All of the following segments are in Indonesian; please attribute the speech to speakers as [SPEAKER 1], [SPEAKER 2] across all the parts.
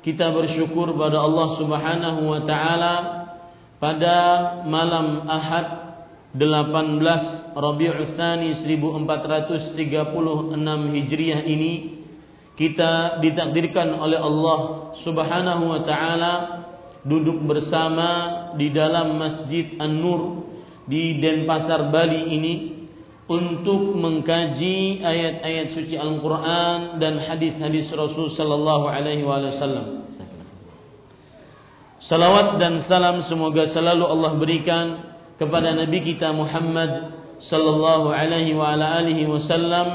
[SPEAKER 1] kita bersyukur pada Allah Subhanahu wa taala pada malam Ahad 18 Rabiul Tsani 1436 Hijriah ini kita ditakdirkan oleh Allah Subhanahu wa taala duduk bersama di dalam Masjid An-Nur di Denpasar Bali ini untuk mengkaji ayat-ayat suci Al-Quran dan hadis-hadis Rasul Sallallahu Alaihi Wasallam. Salawat dan salam semoga selalu Allah berikan kepada Nabi kita Muhammad Sallallahu Alaihi Wasallam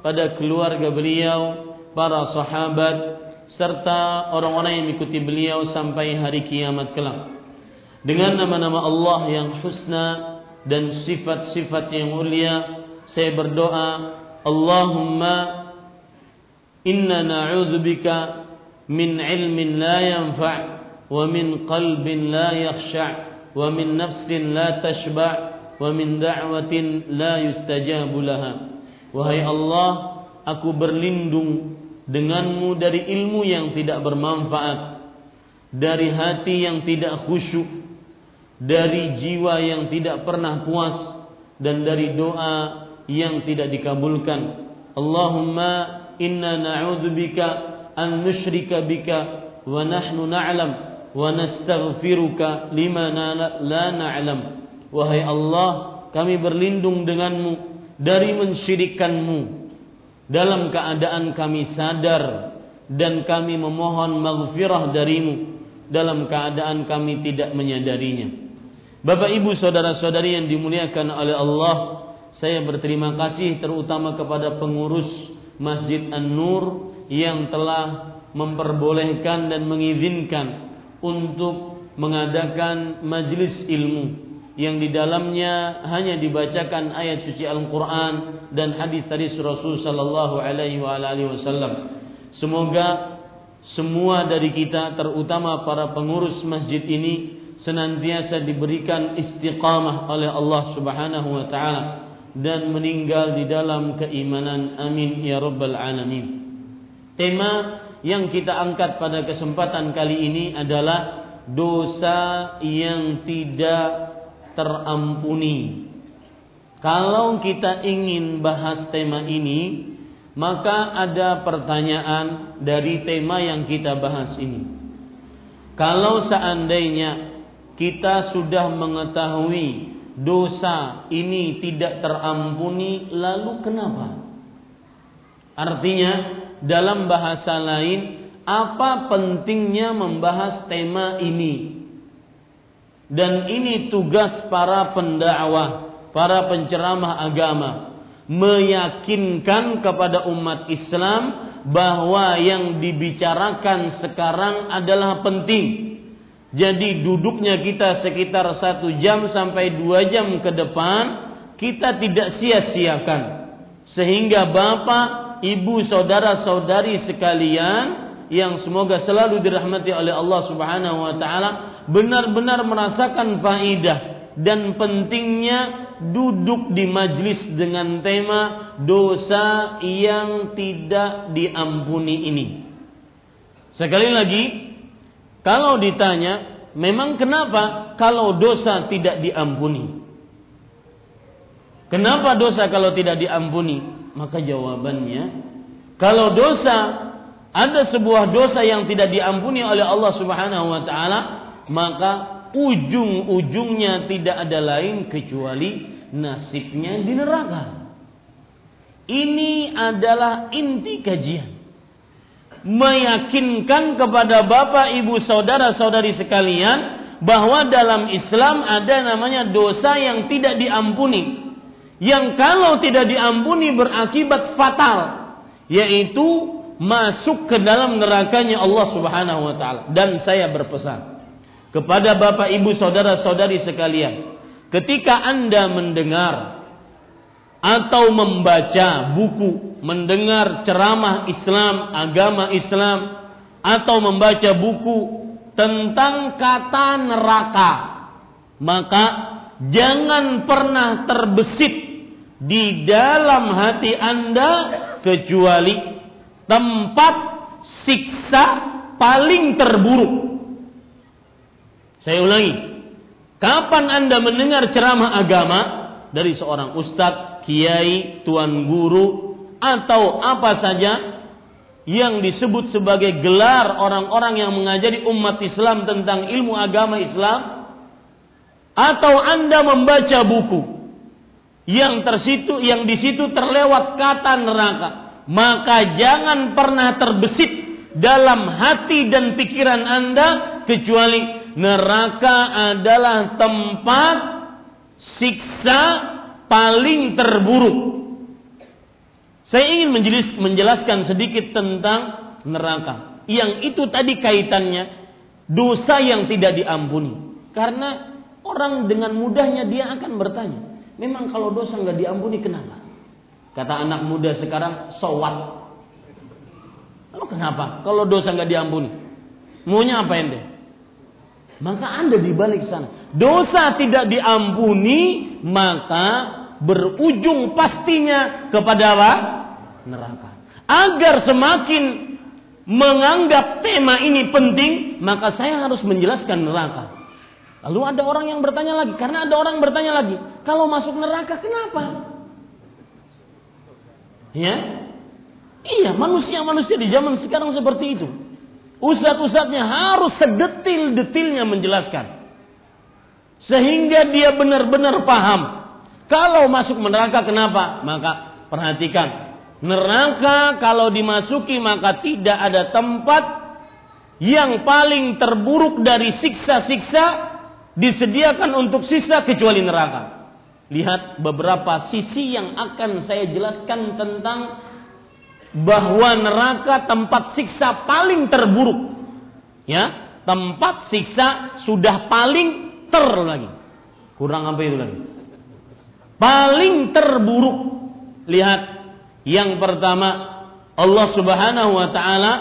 [SPEAKER 1] pada keluarga beliau, para sahabat, serta orang-orang yang mengikuti beliau sampai hari kiamat kelak. Dengan nama-nama Allah yang husna dan sifat-sifat yang mulia saya berdoa Allahumma inna na'udzubika min ilmin la yanfa' wa min qalbin la yakhsha' wa min nafsin la tashba' wa min da'watin la yustajabu laha. Wahai Allah aku berlindung denganmu dari ilmu yang tidak bermanfaat dari hati yang tidak khusyuk dari jiwa yang tidak pernah puas dan dari doa yang tidak dikabulkan. Allahumma inna na'udzubika an nusyrika bika wa nahnu na'lam wa nastaghfiruka lima la na'lam. Wahai Allah, kami berlindung denganmu dari mensyirikkanmu dalam keadaan kami sadar dan kami memohon maghfirah darimu dalam keadaan kami tidak menyadarinya. Bapak Ibu saudara-saudari yang dimuliakan oleh Allah, saya berterima kasih terutama kepada pengurus Masjid An-Nur yang telah memperbolehkan dan mengizinkan untuk mengadakan majlis ilmu yang di dalamnya hanya dibacakan ayat suci Al-Qur'an dan hadis-hadis Rasul sallallahu alaihi wasallam. Semoga semua dari kita terutama para pengurus masjid ini senantiasa diberikan istiqamah oleh Allah Subhanahu wa taala dan meninggal di dalam keimanan amin ya rabbal alamin. Tema yang kita angkat pada kesempatan kali ini adalah dosa yang tidak terampuni. Kalau kita ingin bahas tema ini, maka ada pertanyaan dari tema yang kita bahas ini. Kalau seandainya kita sudah mengetahui dosa ini tidak terampuni, lalu kenapa? Artinya, dalam bahasa lain, apa pentingnya membahas tema ini? dan ini tugas para pendakwah, para penceramah agama meyakinkan kepada umat Islam bahwa yang dibicarakan sekarang adalah penting. Jadi duduknya kita sekitar satu jam sampai dua jam ke depan kita tidak sia-siakan. Sehingga bapak, ibu, saudara-saudari sekalian yang semoga selalu dirahmati oleh Allah Subhanahu wa taala benar-benar merasakan faidah dan pentingnya duduk di majlis dengan tema dosa yang tidak diampuni ini. Sekali lagi, kalau ditanya, memang kenapa kalau dosa tidak diampuni? Kenapa dosa kalau tidak diampuni? Maka jawabannya, kalau dosa ada sebuah dosa yang tidak diampuni oleh Allah Subhanahu wa taala, maka ujung-ujungnya tidak ada lain kecuali nasibnya di neraka. Ini adalah inti kajian. Meyakinkan kepada bapak, ibu, saudara-saudari sekalian bahwa dalam Islam ada namanya dosa yang tidak diampuni. Yang kalau tidak diampuni berakibat fatal, yaitu masuk ke dalam nerakanya Allah Subhanahu wa taala. Dan saya berpesan, kepada Bapak Ibu saudara-saudari sekalian, ketika Anda mendengar atau membaca buku, mendengar ceramah Islam, agama Islam atau membaca buku tentang kata neraka, maka jangan pernah terbesit di dalam hati Anda kecuali tempat siksa paling terburuk saya ulangi. Kapan Anda mendengar ceramah agama dari seorang ustadz, kiai, tuan guru, atau apa saja yang disebut sebagai gelar orang-orang yang mengajari umat Islam tentang ilmu agama Islam, atau Anda membaca buku yang tersitu yang di situ terlewat kata neraka, maka jangan pernah terbesit dalam hati dan pikiran Anda kecuali neraka adalah tempat siksa paling terburuk. Saya ingin menjelaskan sedikit tentang neraka. Yang itu tadi kaitannya dosa yang tidak diampuni. Karena orang dengan mudahnya dia akan bertanya, memang kalau dosa nggak diampuni kenapa? Kata anak muda sekarang, sowat. Lalu kenapa? Kalau dosa nggak diampuni, maunya apa ente? Maka Anda di balik sana. Dosa tidak diampuni, maka berujung pastinya kepada apa? Neraka. Agar semakin menganggap tema ini penting, maka saya harus menjelaskan neraka. Lalu ada orang yang bertanya lagi, karena ada orang bertanya lagi, kalau masuk neraka kenapa? Ya, iya manusia-manusia di zaman sekarang seperti itu. Ustadz-ustadznya harus sedetil-detilnya menjelaskan. Sehingga dia benar-benar paham. Kalau masuk neraka kenapa? Maka perhatikan. Neraka kalau dimasuki maka tidak ada tempat yang paling terburuk dari siksa-siksa disediakan untuk sisa kecuali neraka. Lihat beberapa sisi yang akan saya jelaskan tentang bahwa neraka tempat siksa paling terburuk. Ya, tempat siksa sudah paling ter lagi. Kurang apa itu lagi? Paling terburuk. Lihat, yang pertama Allah Subhanahu wa taala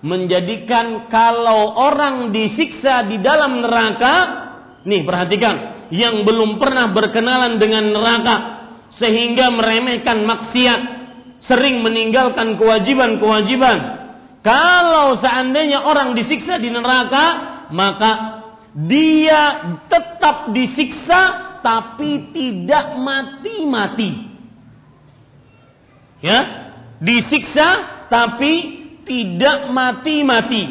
[SPEAKER 1] menjadikan kalau orang disiksa di dalam neraka, nih perhatikan, yang belum pernah berkenalan dengan neraka sehingga meremehkan maksiat sering meninggalkan kewajiban-kewajiban. Kalau seandainya orang disiksa di neraka, maka dia tetap disiksa tapi tidak mati-mati. Ya, disiksa tapi tidak mati-mati.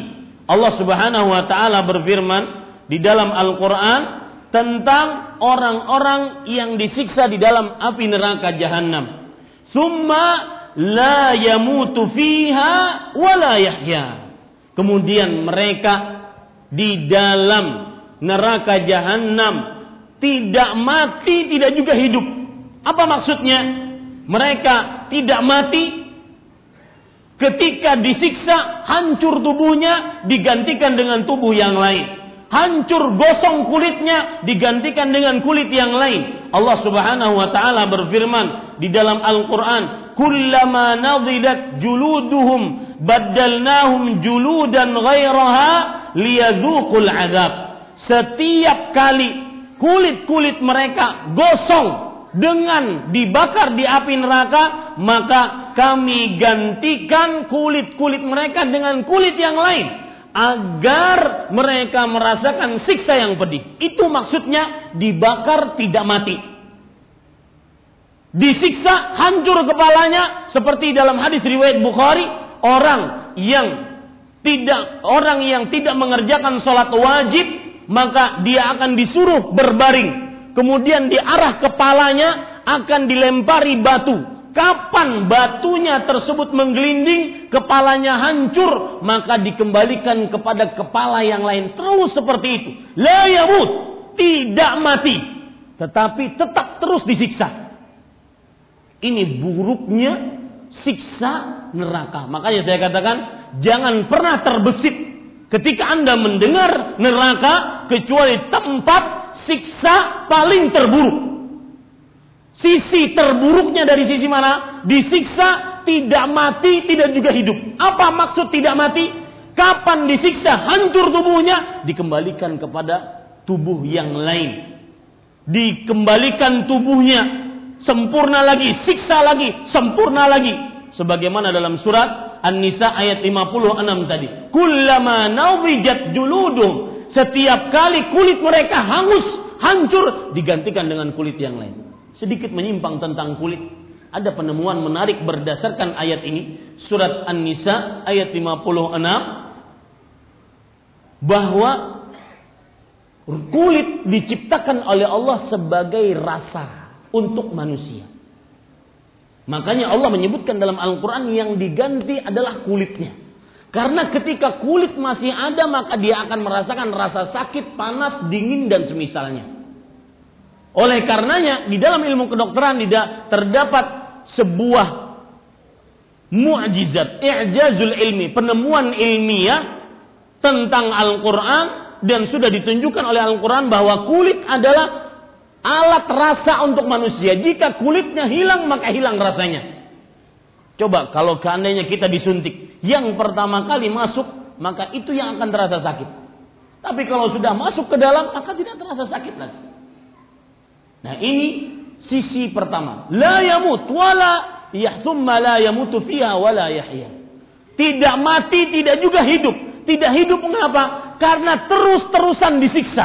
[SPEAKER 1] Allah Subhanahu wa taala berfirman di dalam Al-Qur'an tentang orang-orang yang disiksa di dalam api neraka jahanam. Summa la yamutu fiha wa la yahya. Kemudian mereka di dalam neraka jahanam tidak mati, tidak juga hidup. Apa maksudnya? Mereka tidak mati ketika disiksa hancur tubuhnya digantikan dengan tubuh yang lain. Hancur gosong kulitnya digantikan dengan kulit yang lain. Allah Subhanahu wa taala berfirman di dalam Al-Qur'an, "Kullama nadidat juluduhum baddalnahum juludan ghairaha liyadzuqul azab." Setiap kali kulit-kulit mereka gosong dengan dibakar di api neraka, maka kami gantikan kulit-kulit mereka dengan kulit yang lain agar mereka merasakan siksa yang pedih. Itu maksudnya dibakar tidak mati. Disiksa hancur kepalanya seperti dalam hadis riwayat Bukhari, orang yang tidak orang yang tidak mengerjakan sholat wajib maka dia akan disuruh berbaring. Kemudian di arah kepalanya akan dilempari batu Kapan batunya tersebut menggelinding, kepalanya hancur, maka dikembalikan kepada kepala yang lain. Terus seperti itu. La yamut, tidak mati. Tetapi tetap terus disiksa. Ini buruknya siksa neraka. Makanya saya katakan, jangan pernah terbesit ketika Anda mendengar neraka kecuali tempat siksa paling terburuk. Sisi terburuknya dari sisi mana? Disiksa, tidak mati, tidak juga hidup. Apa maksud tidak mati? Kapan disiksa, hancur tubuhnya, dikembalikan kepada tubuh yang lain. Dikembalikan tubuhnya, sempurna lagi, siksa lagi, sempurna lagi. Sebagaimana dalam surat An-Nisa ayat 56 tadi. Kullama nawwijat juludum. Setiap kali kulit mereka hangus, hancur, digantikan dengan kulit yang lain sedikit menyimpang tentang kulit. Ada penemuan menarik berdasarkan ayat ini. Surat An-Nisa ayat 56. Bahwa kulit diciptakan oleh Allah sebagai rasa untuk manusia. Makanya Allah menyebutkan dalam Al-Quran yang diganti adalah kulitnya. Karena ketika kulit masih ada maka dia akan merasakan rasa sakit, panas, dingin dan semisalnya. Oleh karenanya di dalam ilmu kedokteran tidak terdapat sebuah mu'jizat, i'jazul ilmi, penemuan ilmiah tentang Al-Quran dan sudah ditunjukkan oleh Al-Quran bahwa kulit adalah alat rasa untuk manusia. Jika kulitnya hilang maka hilang rasanya. Coba kalau seandainya kita disuntik, yang pertama kali masuk maka itu yang akan terasa sakit. Tapi kalau sudah masuk ke dalam maka tidak terasa sakit lagi. Nah ini sisi pertama. La yamut wala yahthumma la yamutu fiha wala yahya. Tidak mati, tidak juga hidup. Tidak hidup mengapa? Karena terus-terusan disiksa.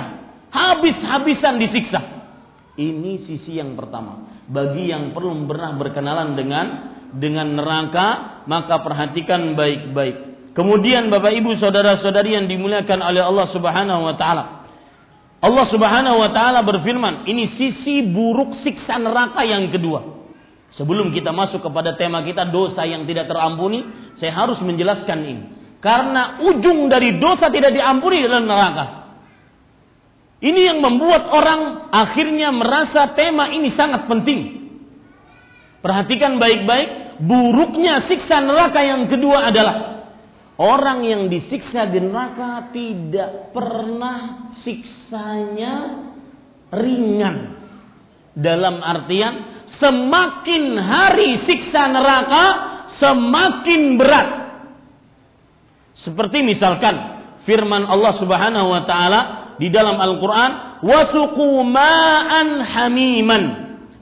[SPEAKER 1] Habis-habisan disiksa. Ini sisi yang pertama. Bagi yang perlu pernah berkenalan dengan dengan neraka, maka perhatikan baik-baik. Kemudian Bapak Ibu saudara-saudari yang dimuliakan oleh Allah Subhanahu wa taala. Allah Subhanahu wa taala berfirman, ini sisi buruk siksa neraka yang kedua. Sebelum kita masuk kepada tema kita dosa yang tidak terampuni, saya harus menjelaskan ini. Karena ujung dari dosa tidak diampuni adalah neraka. Ini yang membuat orang akhirnya merasa tema ini sangat penting. Perhatikan baik-baik, buruknya siksa neraka yang kedua adalah Orang yang disiksa di neraka tidak pernah siksanya ringan. Dalam artian semakin hari siksa neraka semakin berat. Seperti misalkan firman Allah Subhanahu wa taala di dalam Al-Qur'an.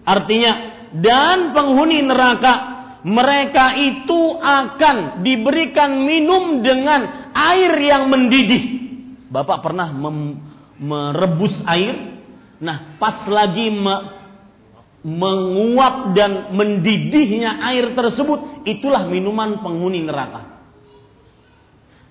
[SPEAKER 1] Artinya, dan penghuni neraka mereka itu akan diberikan minum dengan air yang mendidih. Bapak pernah merebus air? Nah, pas lagi me menguap dan mendidihnya air tersebut, itulah minuman penghuni neraka.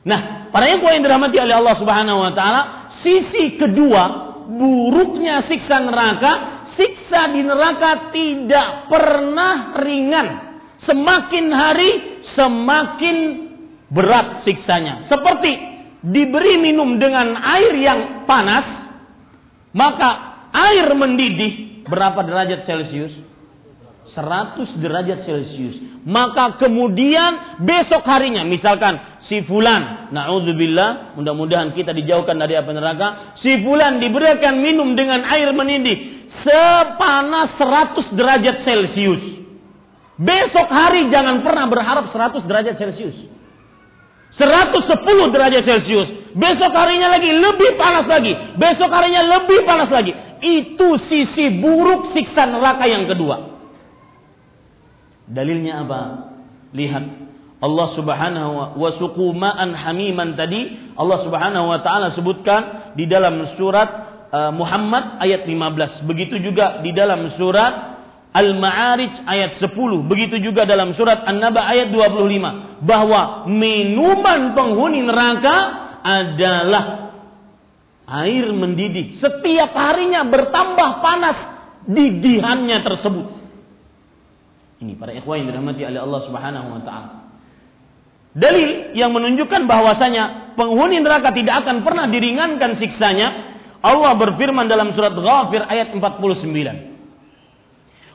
[SPEAKER 1] Nah, para yang yang dirahmati oleh Allah Subhanahu wa taala, sisi kedua buruknya siksa neraka, siksa di neraka tidak pernah ringan Semakin hari semakin berat siksanya. Seperti diberi minum dengan air yang panas, Maka air mendidih berapa derajat Celcius? 100 derajat Celcius. Maka kemudian besok harinya misalkan si fulan, naudzubillah, mudah-mudahan kita dijauhkan dari api neraka, si fulan diberikan minum dengan air mendidih sepanas 100 derajat Celcius. Besok hari jangan pernah berharap 100 derajat Celcius. 110 derajat Celcius. Besok harinya lagi lebih panas lagi. Besok harinya lebih panas lagi. Itu sisi buruk siksa neraka yang kedua. Dalilnya apa? Lihat Allah Subhanahu wa ma'an hamiman tadi Allah Subhanahu wa taala sebutkan di dalam surat uh, Muhammad ayat 15. Begitu juga di dalam surat Al-Ma'arij ayat 10. Begitu juga dalam surat An-Naba ayat 25. Bahwa minuman penghuni neraka adalah air mendidih. Setiap harinya bertambah panas didihannya tersebut. Ini para ikhwan yang dirahmati oleh Allah Subhanahu wa taala. Dalil yang menunjukkan bahwasanya penghuni neraka tidak akan pernah diringankan siksanya. Allah berfirman dalam surat Ghafir ayat 49.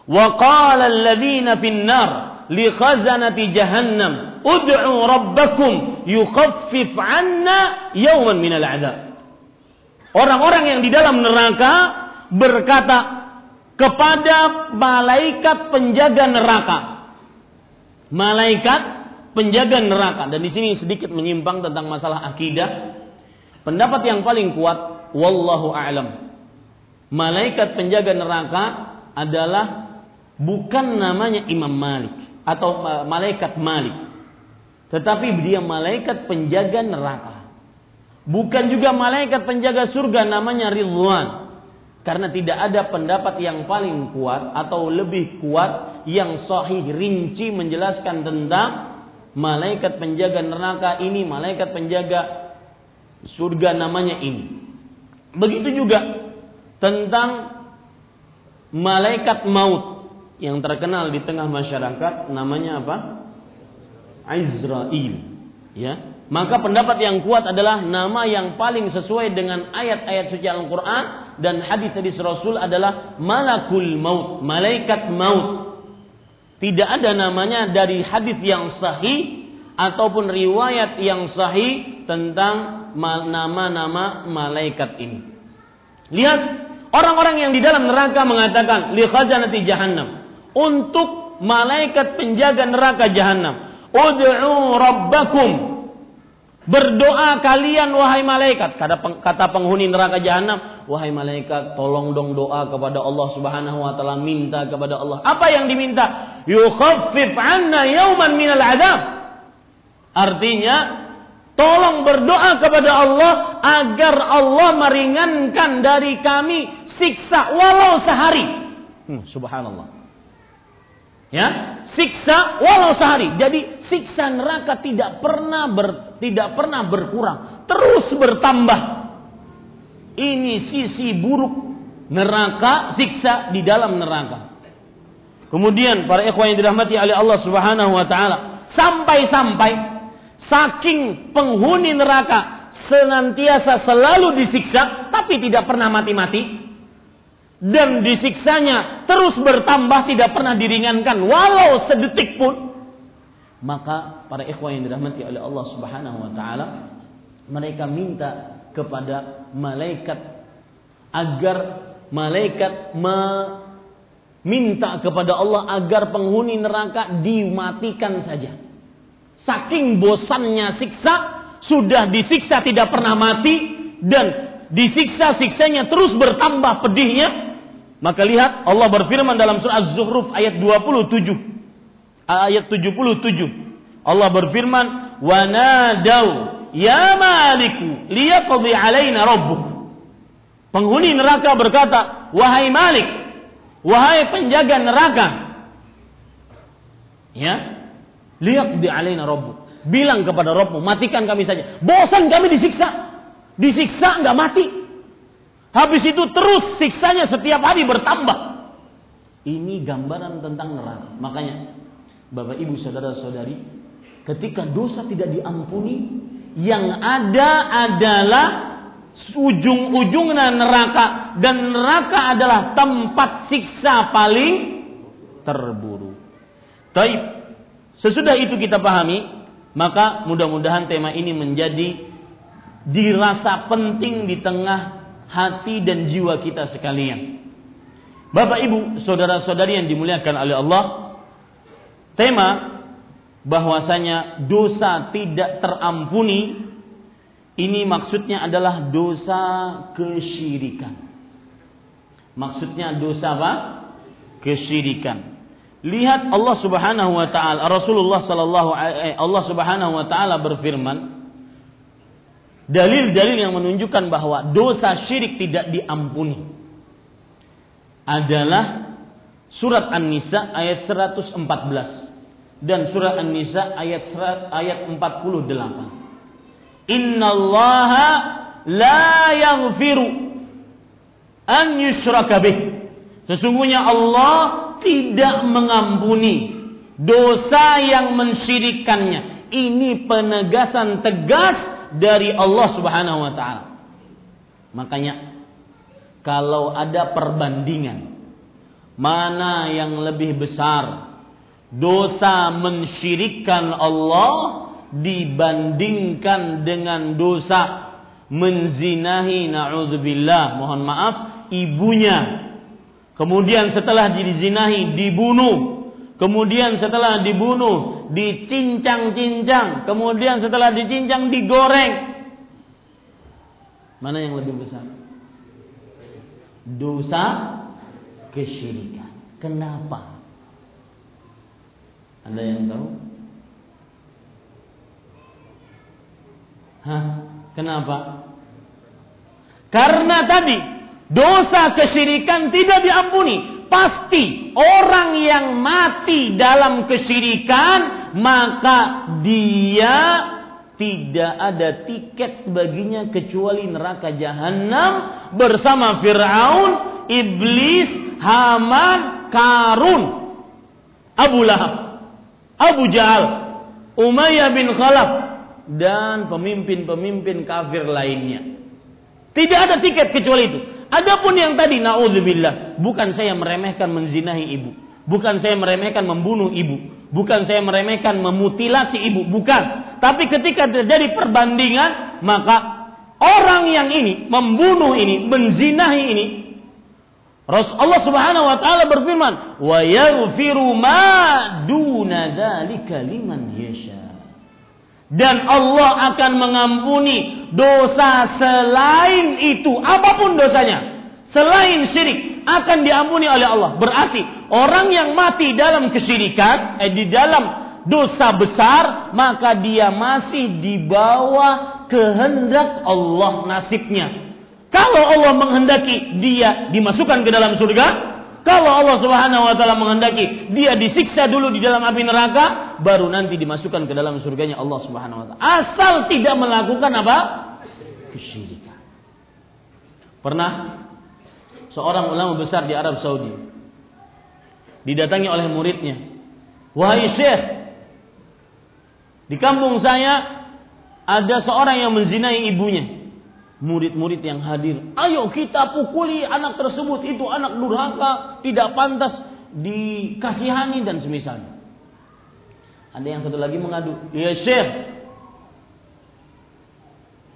[SPEAKER 1] Wa qala alladziina finnar li khazanati jahannam ud'u rabbakum yukhaffif 'anna yawman minal. Orang-orang yang di dalam neraka berkata kepada malaikat penjaga neraka. Malaikat penjaga neraka dan di sini sedikit menyimpang tentang masalah akidah. Pendapat yang paling kuat wallahu a'lam. Malaikat penjaga neraka adalah bukan namanya Imam Malik atau malaikat Malik. Tetapi dia malaikat penjaga neraka. Bukan juga malaikat penjaga surga namanya Ridwan. Karena tidak ada pendapat yang paling kuat atau lebih kuat yang sahih rinci menjelaskan tentang malaikat penjaga neraka ini, malaikat penjaga surga namanya ini. Begitu juga tentang malaikat maut yang terkenal di tengah masyarakat namanya apa? Izrail. Ya. Maka pendapat yang kuat adalah nama yang paling sesuai dengan ayat-ayat suci Al-Qur'an dan hadis hadis Rasul adalah malakul maut, malaikat maut. Tidak ada namanya dari hadis yang sahih ataupun riwayat yang sahih tentang nama-nama malaikat ini. Lihat orang-orang yang di dalam neraka mengatakan li khazanati jahannam untuk malaikat penjaga neraka jahanam. Ud'u rabbakum. Berdoa kalian wahai malaikat. Kata, kata penghuni neraka jahanam, wahai malaikat, tolong dong doa kepada Allah Subhanahu wa taala, minta kepada Allah. Apa yang diminta? Yukhaffif 'anna yawman minal 'adzab. Artinya, tolong berdoa kepada Allah agar Allah meringankan dari kami siksa walau sehari. Hmm, subhanallah. Ya, siksa walau sehari. Jadi siksa neraka tidak pernah ber, tidak pernah berkurang, terus bertambah. Ini sisi buruk neraka, siksa di dalam neraka. Kemudian para ikhwan yang dirahmati oleh Allah Subhanahu wa taala, sampai-sampai saking penghuni neraka senantiasa selalu disiksa tapi tidak pernah mati-mati, dan disiksanya terus bertambah tidak pernah diringankan walau sedetik pun. Maka para ikhwan yang dirahmati oleh Allah Subhanahu wa taala mereka minta kepada malaikat agar malaikat meminta kepada Allah agar penghuni neraka dimatikan saja. Saking bosannya siksa sudah disiksa tidak pernah mati dan disiksa siksanya terus bertambah pedihnya maka lihat Allah berfirman dalam surah Az-Zukhruf ayat 27. Ayat 77. Allah berfirman, "Wa nadau ya maliku liyaqdi alaina rabbuk." Penghuni neraka berkata, "Wahai Malik, wahai penjaga neraka." Ya. Liyaqdi alaina rabbuk. Bilang kepada Rabbmu, matikan kami saja. Bosan kami disiksa. Disiksa nggak mati. Habis itu terus siksanya setiap hari bertambah. Ini gambaran tentang neraka. Makanya Bapak Ibu saudara-saudari, ketika dosa tidak diampuni, yang ada adalah ujung-ujungnya neraka dan neraka adalah tempat siksa paling terburuk. Taib. Sesudah itu kita pahami, maka mudah-mudahan tema ini menjadi dirasa penting di tengah hati dan jiwa kita sekalian. Bapak Ibu, saudara-saudari yang dimuliakan oleh Allah, tema bahwasanya dosa tidak terampuni ini maksudnya adalah dosa kesyirikan. Maksudnya dosa apa? Kesyirikan. Lihat Allah Subhanahu wa taala, Rasulullah sallallahu alaihi Allah Subhanahu wa taala berfirman, dalil-dalil yang menunjukkan bahwa dosa syirik tidak diampuni adalah surat An-Nisa ayat 114 dan surat An-Nisa ayat ayat 48. Innallaha la yaghfiru an yushraka bih. Sesungguhnya Allah tidak mengampuni dosa yang mensyirikannya. Ini penegasan tegas dari Allah Subhanahu wa taala. Makanya kalau ada perbandingan mana yang lebih besar? Dosa mensyirikkan Allah dibandingkan dengan dosa menzinahi naudzubillah. Mohon maaf ibunya. Kemudian setelah dizinahi dibunuh. Kemudian setelah dibunuh dicincang-cincang kemudian setelah dicincang digoreng mana yang lebih besar dosa kesyirikan kenapa ada yang tahu Hah? Kenapa? Karena tadi dosa kesyirikan tidak diampuni. Pasti orang yang mati dalam kesyirikan maka dia tidak ada tiket baginya kecuali neraka jahanam bersama Firaun, iblis, Haman, Karun, Abu Lahab, Abu Jahal, Umayyah bin Khalaf, dan pemimpin-pemimpin kafir lainnya. Tidak ada tiket kecuali itu. Adapun yang tadi naudzubillah, bukan saya meremehkan menzinahi ibu, bukan saya meremehkan membunuh ibu, bukan saya meremehkan memutilasi ibu, bukan. Tapi ketika terjadi perbandingan, maka orang yang ini membunuh ini, menzinahi ini, Rasulullah Subhanahu wa taala berfirman, "Wa yaghfiru ma duna dzalika liman yasha." dan Allah akan mengampuni dosa selain itu apa pun dosanya selain syirik akan diampuni oleh Allah berarti orang yang mati dalam kesyirikan eh, di dalam dosa besar maka dia masih di bawah kehendak Allah nasibnya kalau Allah menghendaki dia dimasukkan ke dalam surga kalau Allah Subhanahu wa taala menghendaki dia disiksa dulu di dalam api neraka, baru nanti dimasukkan ke dalam surganya Allah Subhanahu wa taala. Asal tidak melakukan apa? kesyirikan. Pernah seorang ulama besar di Arab Saudi didatangi oleh muridnya. Wahai Syekh, di kampung saya ada seorang yang menzinai ibunya murid-murid yang hadir, ayo kita pukuli anak tersebut, itu anak durhaka, tidak pantas dikasihani dan semisalnya. Ada yang satu lagi mengadu, ya Syekh,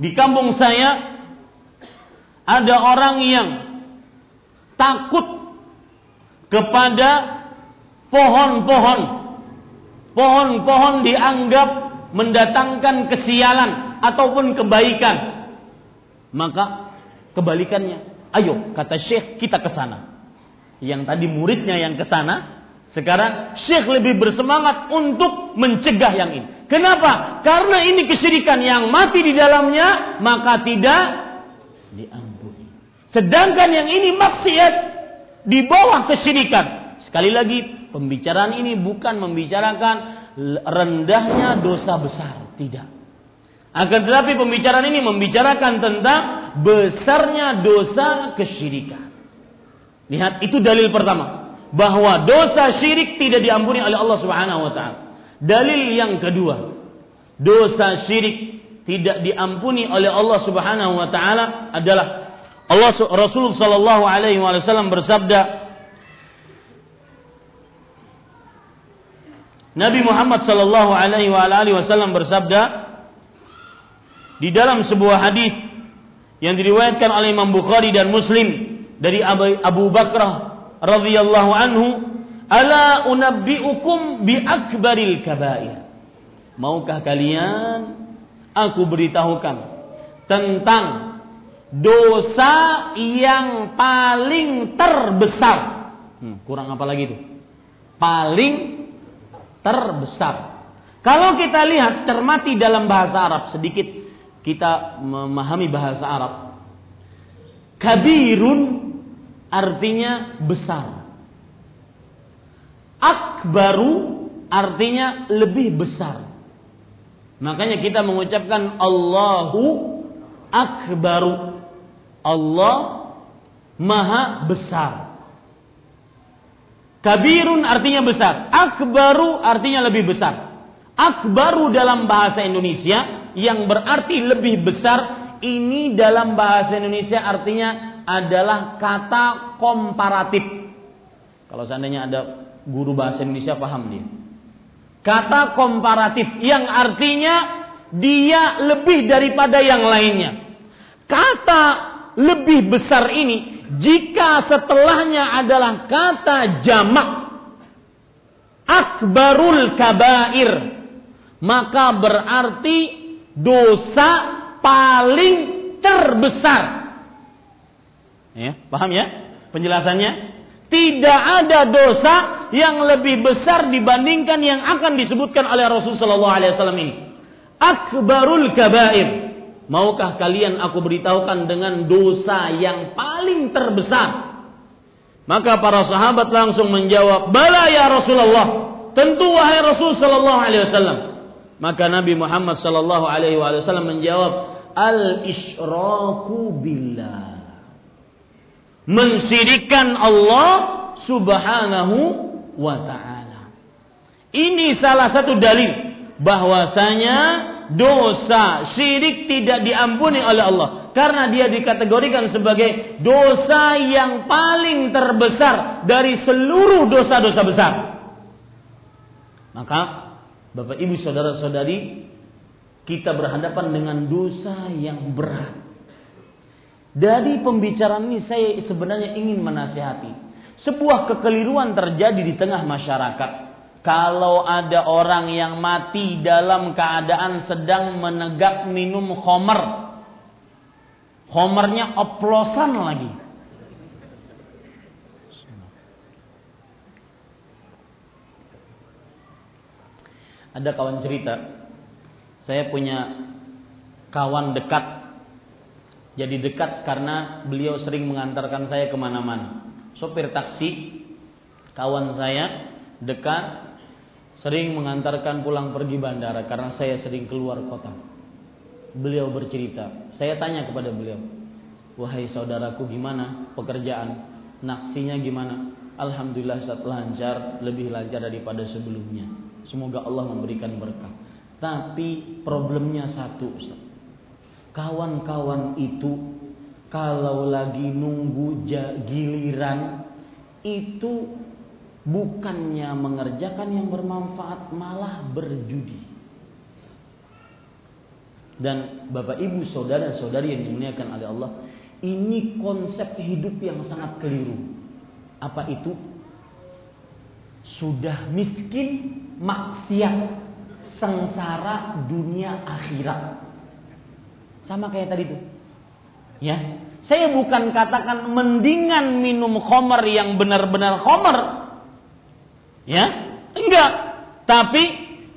[SPEAKER 1] di kampung saya ada orang yang takut kepada pohon-pohon. Pohon-pohon dianggap mendatangkan kesialan ataupun kebaikan. Maka kebalikannya, ayo kata Syekh kita ke sana. Yang tadi muridnya yang ke sana, sekarang Syekh lebih bersemangat untuk mencegah yang ini. Kenapa? Karena ini kesyirikan yang mati di dalamnya, maka tidak diampuni. Sedangkan yang ini maksiat di bawah kesyirikan. Sekali lagi, pembicaraan ini bukan membicarakan rendahnya dosa besar, tidak. Akan tetapi pembicaraan ini membicarakan tentang besarnya dosa kesyirikan. Lihat, itu dalil pertama. Bahwa dosa syirik tidak diampuni oleh Allah Subhanahu wa taala. Dalil yang kedua, dosa syirik tidak diampuni oleh Allah Subhanahu wa taala adalah Allah Rasul sallallahu alaihi wasallam bersabda Nabi Muhammad sallallahu alaihi wasallam bersabda di dalam sebuah hadis yang diriwayatkan oleh Imam Bukhari dan Muslim dari Abu Bakrah radhiyallahu anhu ala unabbiukum bi akbaril kabair. Maukah kalian aku beritahukan tentang dosa yang paling terbesar. Hmm, kurang apa lagi itu? Paling terbesar. Kalau kita lihat cermati dalam bahasa Arab sedikit kita memahami bahasa Arab. Kabirun artinya besar. Akbaru artinya lebih besar. Makanya kita mengucapkan Allahu Akbaru. Allah Maha Besar. Kabirun artinya besar. Akbaru artinya lebih besar. Akbaru dalam bahasa Indonesia yang berarti lebih besar. Ini dalam bahasa Indonesia artinya adalah kata komparatif. Kalau seandainya ada guru bahasa Indonesia paham dia. Kata komparatif yang artinya dia lebih daripada yang lainnya. Kata lebih besar ini jika setelahnya adalah kata jamak akbarul kabair maka berarti dosa paling terbesar. Ya, paham ya penjelasannya? Tidak ada dosa yang lebih besar dibandingkan yang akan disebutkan oleh Rasul Sallallahu Alaihi Wasallam ini. Akbarul kabair. Maukah kalian aku beritahukan dengan dosa yang paling terbesar? Maka para sahabat langsung menjawab, Bala ya Rasulullah. Tentu wahai Rasul Sallallahu Alaihi Wasallam. Maka Nabi Muhammad Sallallahu Alaihi Wasallam menjawab, Al ishraku billah mensirikan Allah Subhanahu wa taala. Ini salah satu dalil bahwasanya dosa syirik tidak diampuni oleh Allah karena dia dikategorikan sebagai dosa yang paling terbesar dari seluruh dosa-dosa besar. Maka Bapak Ibu saudara-saudari kita berhadapan dengan dosa yang berat dari pembicaraan ini saya sebenarnya ingin menasihati. Sebuah kekeliruan terjadi di tengah masyarakat. Kalau ada orang yang mati dalam keadaan sedang menegak minum homer. Homernya oplosan lagi. Ada kawan cerita, saya punya kawan dekat jadi dekat karena beliau sering mengantarkan saya ke mana-mana. Sopir taksi, kawan saya dekat, sering mengantarkan pulang pergi bandara karena saya sering keluar kota. Beliau bercerita, saya tanya kepada beliau, wahai saudaraku gimana pekerjaan, naksinya gimana? Alhamdulillah saat lancar, lebih lancar daripada sebelumnya. Semoga Allah memberikan berkah. Tapi problemnya satu, kawan-kawan itu kalau lagi nunggu giliran itu bukannya mengerjakan yang bermanfaat malah berjudi. Dan Bapak Ibu saudara-saudari yang dimuliakan oleh Allah, ini konsep hidup yang sangat keliru. Apa itu? Sudah miskin, maksiat, sengsara dunia akhirat. Sama kayak tadi itu. Ya. Saya bukan katakan mendingan minum khomer yang benar-benar khomer. Ya. Enggak. Tapi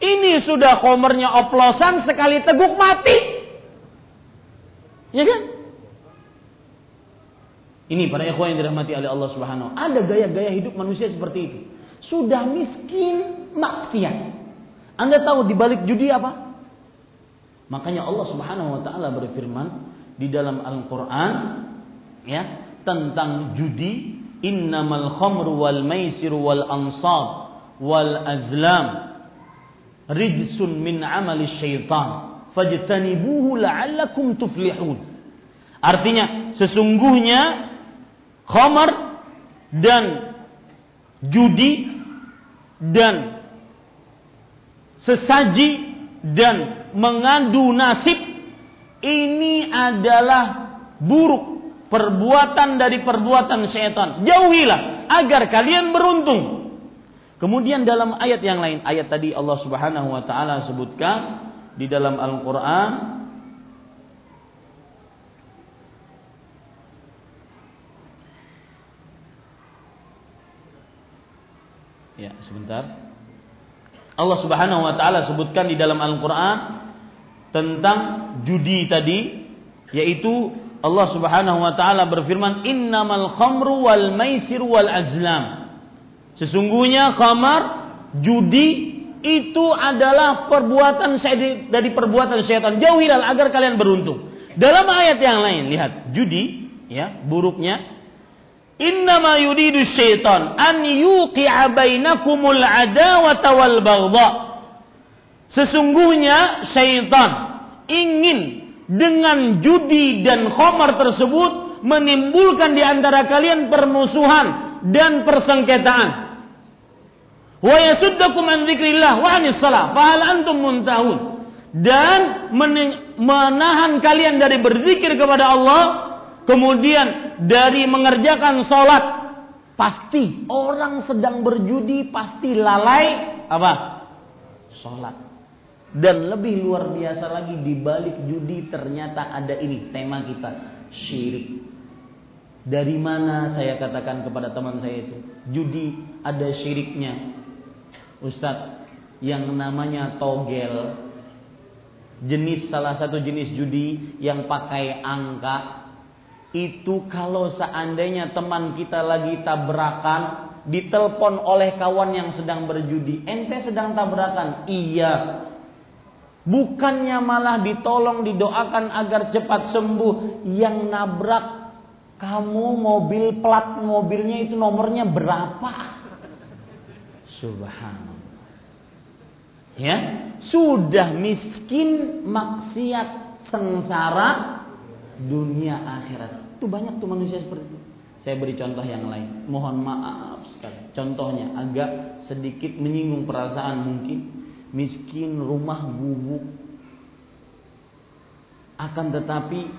[SPEAKER 1] ini sudah khomernya oplosan sekali teguk mati. Ya kan? Ini para ikhwan yang dirahmati oleh Allah Subhanahu Ada gaya-gaya hidup manusia seperti itu. Sudah miskin maksiat. Anda tahu di balik judi apa? Makanya Allah Subhanahu wa taala berfirman di dalam Al-Qur'an ya tentang judi innamal khamru wal maisiru wal ansab wal azlam rijsun min amali syaitan fajtanibuhu la'allakum tuflihun. Artinya sesungguhnya khamar dan judi dan sesaji dan mengadu nasib ini adalah buruk perbuatan dari perbuatan syaitan. Jauhilah agar kalian beruntung. Kemudian dalam ayat yang lain, ayat tadi Allah Subhanahu wa taala sebutkan di dalam Al-Qur'an Ya, sebentar. Allah Subhanahu wa taala sebutkan di dalam Al-Qur'an tentang judi tadi yaitu Allah Subhanahu wa taala berfirman innamal khamru wal maisir wal azlam. Sesungguhnya khamar, judi itu adalah perbuatan dari perbuatan syaitan. Jauhilah agar kalian beruntung. Dalam ayat yang lain lihat judi ya buruknya Innama yuridu syaitan an yuqi'a bainakumul adawata wal baghdha. Sesungguhnya syaitan ingin dengan judi dan khamar tersebut menimbulkan di antara kalian permusuhan dan persengketaan. Wa yasuddakum an dzikrillah wa anis shalah. Fa hal antum muntahun? Dan menahan kalian dari berzikir kepada Allah Kemudian dari mengerjakan sholat, pasti orang sedang berjudi pasti lalai apa? Sholat. Dan lebih luar biasa lagi di balik judi ternyata ada ini tema kita syirik. Dari mana saya katakan kepada teman saya itu judi ada syiriknya. Ustadz yang namanya togel jenis salah satu jenis judi yang pakai angka itu kalau seandainya teman kita lagi tabrakan ditelepon oleh kawan yang sedang berjudi ente sedang tabrakan iya bukannya malah ditolong didoakan agar cepat sembuh yang nabrak kamu mobil plat mobilnya itu nomornya berapa subhanallah ya sudah miskin maksiat sengsara dunia akhirat itu banyak tuh manusia seperti itu. Saya beri contoh yang lain. Mohon maaf sekali. Contohnya agak sedikit menyinggung perasaan mungkin. Miskin rumah gubuk. Akan tetapi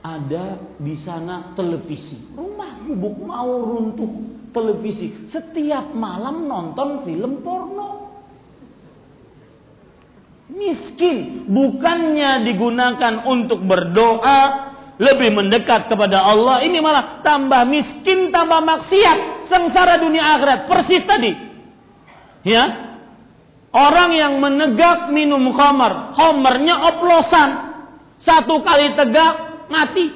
[SPEAKER 1] ada di sana televisi. Rumah gubuk mau runtuh televisi. Setiap malam nonton film porno. Miskin bukannya digunakan untuk berdoa, lebih mendekat kepada Allah, ini malah tambah miskin, tambah maksiat, sengsara dunia akhirat. Persis tadi. Ya. Orang yang menegak minum khamar, khamarnya oplosan. Satu kali tegak, mati.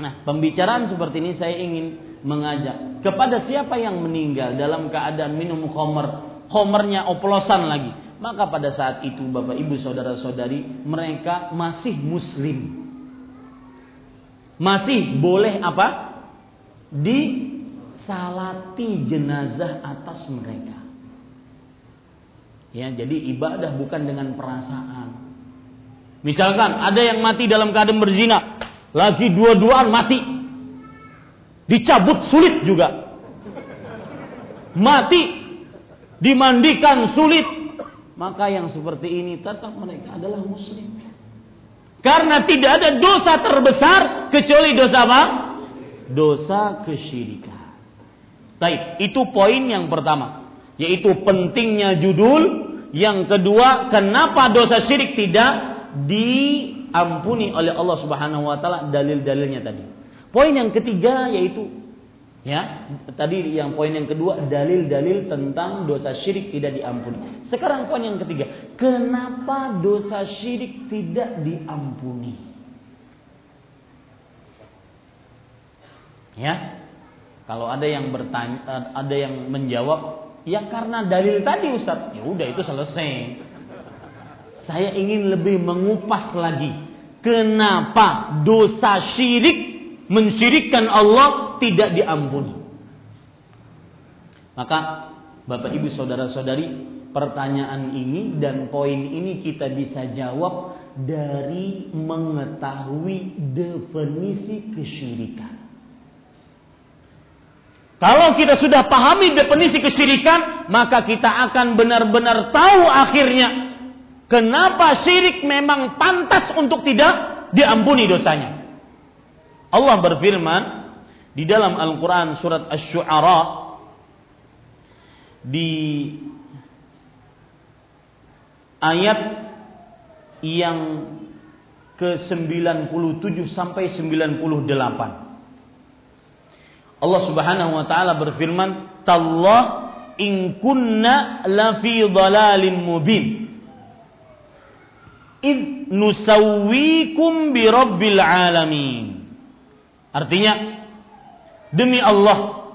[SPEAKER 1] Nah, pembicaraan seperti ini saya ingin mengajak kepada siapa yang meninggal dalam keadaan minum khamar, khamarnya oplosan lagi. Maka pada saat itu Bapak Ibu Saudara-saudari mereka masih muslim masih boleh apa? Disalati jenazah atas mereka. Ya, jadi ibadah bukan dengan perasaan. Misalkan ada yang mati dalam keadaan berzina, lagi dua-duaan mati. Dicabut sulit juga. Mati dimandikan sulit. Maka yang seperti ini tetap mereka adalah muslim. Karena tidak ada dosa terbesar kecuali dosa apa? Dosa kesyirikan. Baik, itu poin yang pertama. Yaitu pentingnya judul. Yang kedua, kenapa dosa syirik tidak diampuni oleh Allah Subhanahu wa taala dalil-dalilnya tadi. Poin yang ketiga yaitu Ya, tadi yang poin yang kedua dalil-dalil tentang dosa syirik tidak diampuni. Sekarang poin yang ketiga, kenapa dosa syirik tidak diampuni? Ya. Kalau ada yang bertanya ada yang menjawab, ya karena dalil tadi Ustaz. Ya udah itu selesai. Saya ingin lebih mengupas lagi. Kenapa dosa syirik mensyirikkan Allah tidak diampuni. Maka Bapak Ibu saudara-saudari pertanyaan ini dan poin ini kita bisa jawab dari mengetahui definisi kesyirikan. Kalau kita sudah pahami definisi kesyirikan, maka kita akan benar-benar tahu akhirnya kenapa syirik memang pantas untuk tidak diampuni dosanya. Allah berfirman di dalam Al-Quran surat Ash-Shu'ara di ayat yang ke-97 sampai 98. Allah Subhanahu wa taala berfirman, "Tallah in kunna la fi dhalalin mubin." Id nusawwikum bi rabbil alamin. Artinya, demi Allah,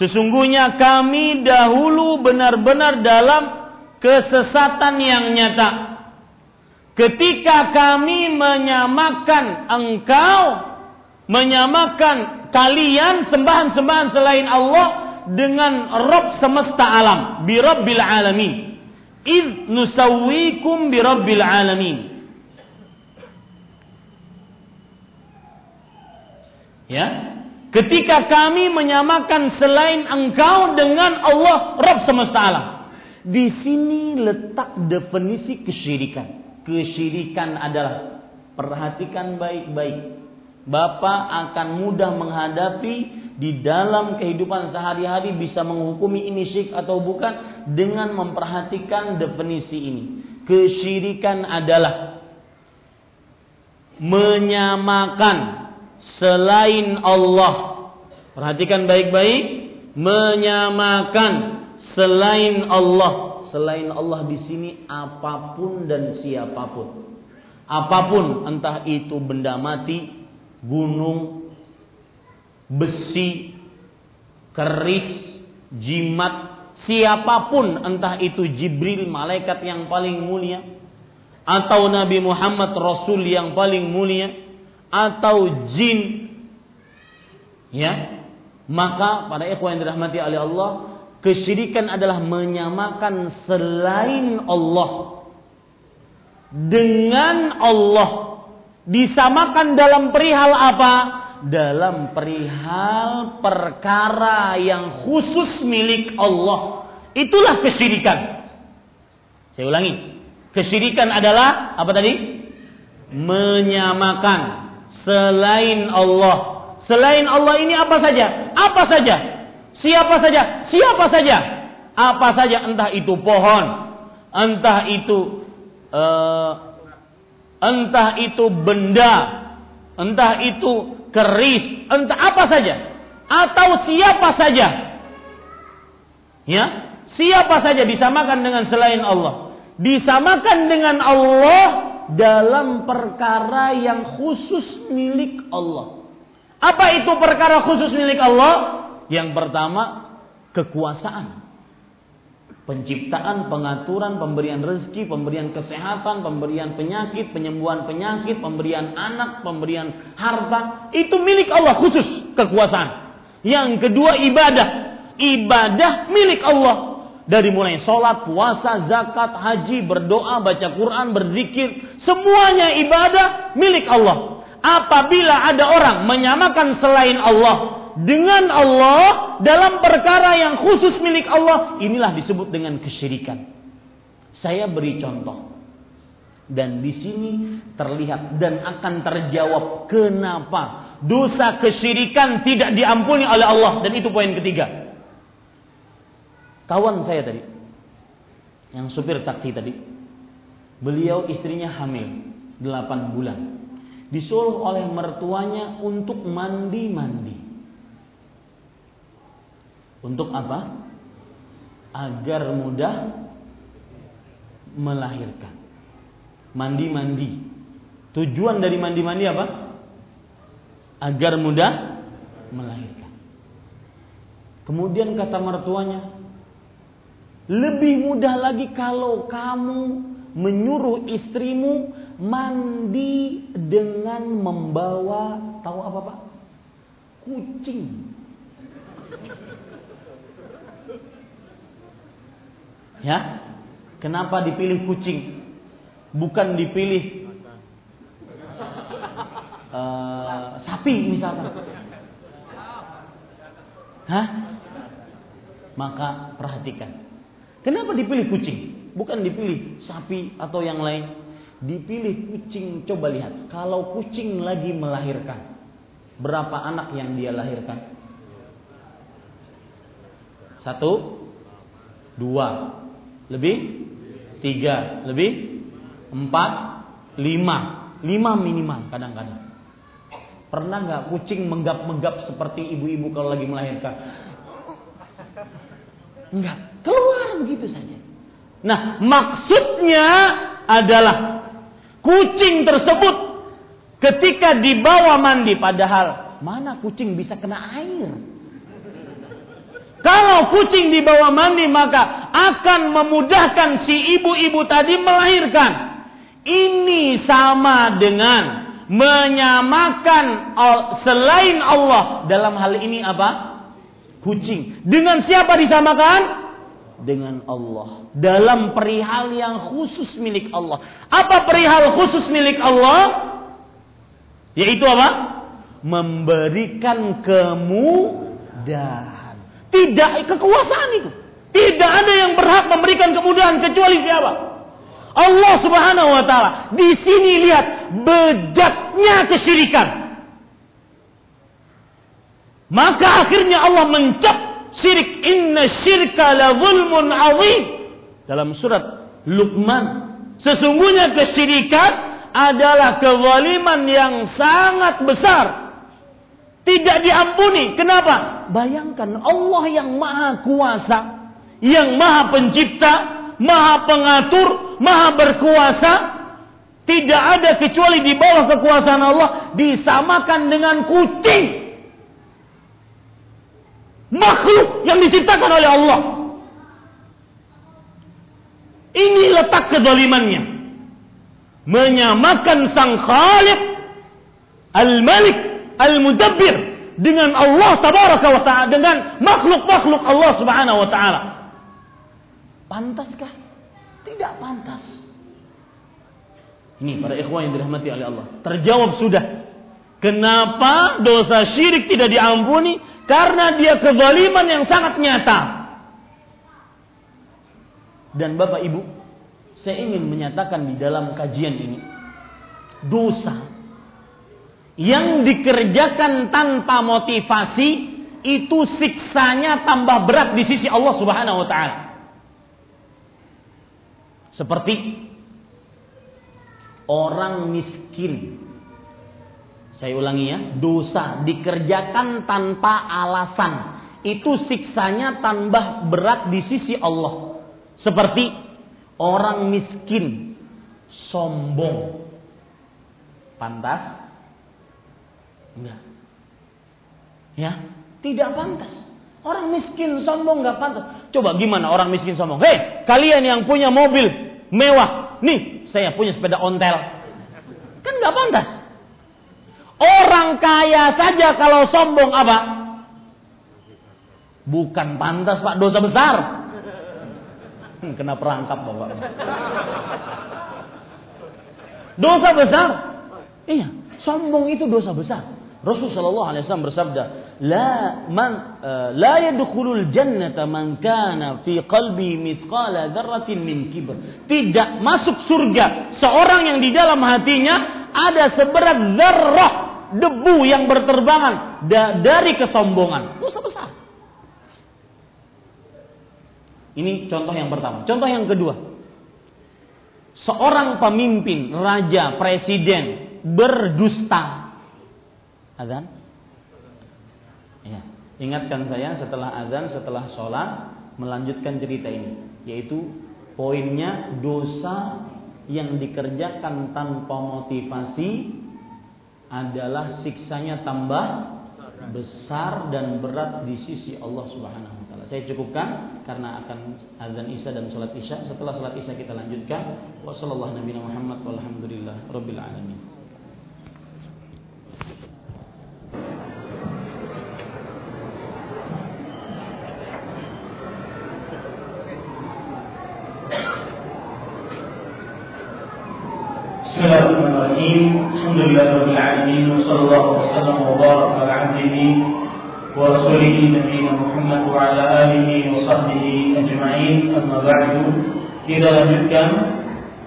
[SPEAKER 1] sesungguhnya kami dahulu benar-benar dalam kesesatan yang nyata. Ketika kami menyamakan engkau, menyamakan kalian sembahan-sembahan selain Allah dengan Rob semesta alam, bi Rabbil alamin. Id nusawwikum bi Rabbil alamin. Ya. Ketika kami menyamakan selain engkau dengan Allah Rabb semesta alam. Di sini letak definisi kesyirikan. Kesyirikan adalah perhatikan baik-baik. Bapak akan mudah menghadapi di dalam kehidupan sehari-hari bisa menghukumi ini syirik atau bukan dengan memperhatikan definisi ini. Kesyirikan adalah menyamakan selain Allah. Perhatikan baik-baik, menyamakan selain Allah. Selain Allah di sini apa pun dan siapa pun. Apa pun entah itu benda mati, gunung, besi, keris, jimat, siapa pun entah itu Jibril malaikat yang paling mulia atau Nabi Muhammad Rasul yang paling mulia atau jin ya. Maka pada ikhwan yang dirahmati oleh Allah kesyirikan adalah menyamakan selain Allah dengan Allah disamakan dalam perihal apa dalam perihal perkara yang khusus milik Allah itulah kesyirikan saya ulangi kesyirikan adalah apa tadi menyamakan selain Allah. Selain Allah ini apa saja? Apa saja? Siapa saja? Siapa saja? Apa saja entah itu pohon, entah itu uh, entah itu benda, entah itu keris, entah apa saja atau siapa saja. Ya, siapa saja disamakan dengan selain Allah. Disamakan dengan Allah dalam perkara yang khusus milik Allah. Apa itu perkara khusus milik Allah? Yang pertama, kekuasaan. Penciptaan, pengaturan, pemberian rezeki, pemberian kesehatan, pemberian penyakit, penyembuhan penyakit, pemberian anak, pemberian harta. Itu milik Allah khusus kekuasaan. Yang kedua ibadah. Ibadah milik Allah dari mulai sholat, puasa, zakat, haji, berdoa, baca Quran, berzikir. Semuanya ibadah milik Allah. Apabila ada orang menyamakan selain Allah dengan Allah dalam perkara yang khusus milik Allah, inilah disebut dengan kesyirikan. Saya beri contoh. Dan di sini terlihat dan akan terjawab kenapa dosa kesyirikan tidak diampuni oleh Allah dan itu poin ketiga kawan saya tadi, yang supir taksi tadi, beliau istrinya hamil 8 bulan. Disuruh oleh mertuanya untuk mandi-mandi. Untuk apa? Agar mudah melahirkan. Mandi-mandi. Tujuan dari mandi-mandi apa? Agar mudah melahirkan. Kemudian kata mertuanya, lebih mudah lagi kalau kamu menyuruh istrimu mandi dengan membawa tahu apa Pak? Kucing. Ya. Kenapa dipilih kucing? Bukan dipilih uh, sapi misalkan. Hah? Maka perhatikan. Kenapa dipilih kucing? Bukan dipilih sapi atau yang lain. Dipilih kucing. Coba lihat. Kalau kucing lagi melahirkan. Berapa anak yang dia lahirkan? Satu, dua, lebih, tiga, lebih, empat, lima, lima minimal kadang-kadang. Pernah nggak kucing menggap-menggap seperti ibu-ibu kalau lagi melahirkan? Enggak, keluar begitu saja. Nah, maksudnya adalah kucing tersebut ketika dibawa mandi padahal mana kucing bisa kena air? Kalau kucing dibawa mandi maka akan memudahkan si ibu-ibu tadi melahirkan. Ini sama dengan menyamakan selain Allah dalam hal ini apa? Kucing. Dengan siapa disamakan? Dengan Allah. Dalam perihal yang khusus milik Allah. Apa perihal khusus milik Allah? Yaitu apa? Memberikan kemudahan. Tidak kekuasaan itu. Tidak ada yang berhak memberikan kemudahan kecuali siapa? Allah Subhanahu wa taala. Di sini lihat bejatnya kesyirikan. Maka akhirnya Allah mencap syirik inna syirka la zulmun azim dalam surat Luqman. Sesungguhnya kesyirikan adalah kezaliman yang sangat besar. Tidak diampuni. Kenapa? Bayangkan Allah yang maha kuasa, yang maha pencipta, maha pengatur, maha berkuasa, tidak ada kecuali di bawah kekuasaan Allah disamakan dengan kucing. Makhluk yang diciptakan oleh Allah. Ini letak kezalimannya. Menyamakan sang Khaliq Al-Malik Al-Mudabbir dengan Allah tabaraka wa ta'ala dengan makhluk-makhluk Allah Subhanahu wa taala. Pantaskah? Tidak pantas. Ini para ikhwan yang dirahmati oleh Allah. Terjawab sudah. Kenapa dosa syirik tidak diampuni? Karena dia kezaliman yang sangat nyata. Dan Bapak Ibu, saya ingin menyatakan di dalam kajian ini. Dosa yang dikerjakan tanpa motivasi itu siksanya tambah berat di sisi Allah Subhanahu wa taala. Seperti orang miskin. Saya ulangi ya, dosa dikerjakan tanpa alasan. Itu siksanya tambah berat di sisi Allah. Seperti orang miskin sombong. Pantas? Enggak. Ya, tidak pantas. Orang miskin sombong nggak pantas. Coba gimana orang miskin sombong? Hei, kalian yang punya mobil mewah. Nih, saya punya sepeda ontel. Kan nggak pantas. Orang kaya saja kalau sombong apa? Bukan pantas pak, dosa besar. Hmm, kena perangkap bapak. Dosa besar. Iya, sombong itu dosa besar. Rasulullah Shallallahu Alaihi Wasallam bersabda, "La man uh, la yadkhulul jannata man kana fi qalbi mithqala dzarratin min kibr." Tidak masuk surga seorang yang di dalam hatinya ada seberat zarrah debu yang berterbangan da dari kesombongan. Dosa besar. Ini contoh yang pertama. Contoh yang kedua. Seorang pemimpin, raja, presiden berdusta azan? Ya. Ingatkan saya setelah azan, setelah sholat, melanjutkan cerita ini. Yaitu poinnya dosa yang dikerjakan tanpa motivasi adalah siksanya tambah besar dan berat di sisi Allah Subhanahu wa taala. Saya cukupkan karena akan azan Isya dan salat Isya. Setelah salat Isya kita lanjutkan. Wassalamualaikum warahmatullahi wabarakatuh. Bismillahirrahmanirrahim. Alhamdulillahirabbil alamin baraka ala abdihi wa rasulihi nabiyina Muhammad wa ala alihi wa sahbihi ajma'in. Amma ba'du. Kita lanjutkan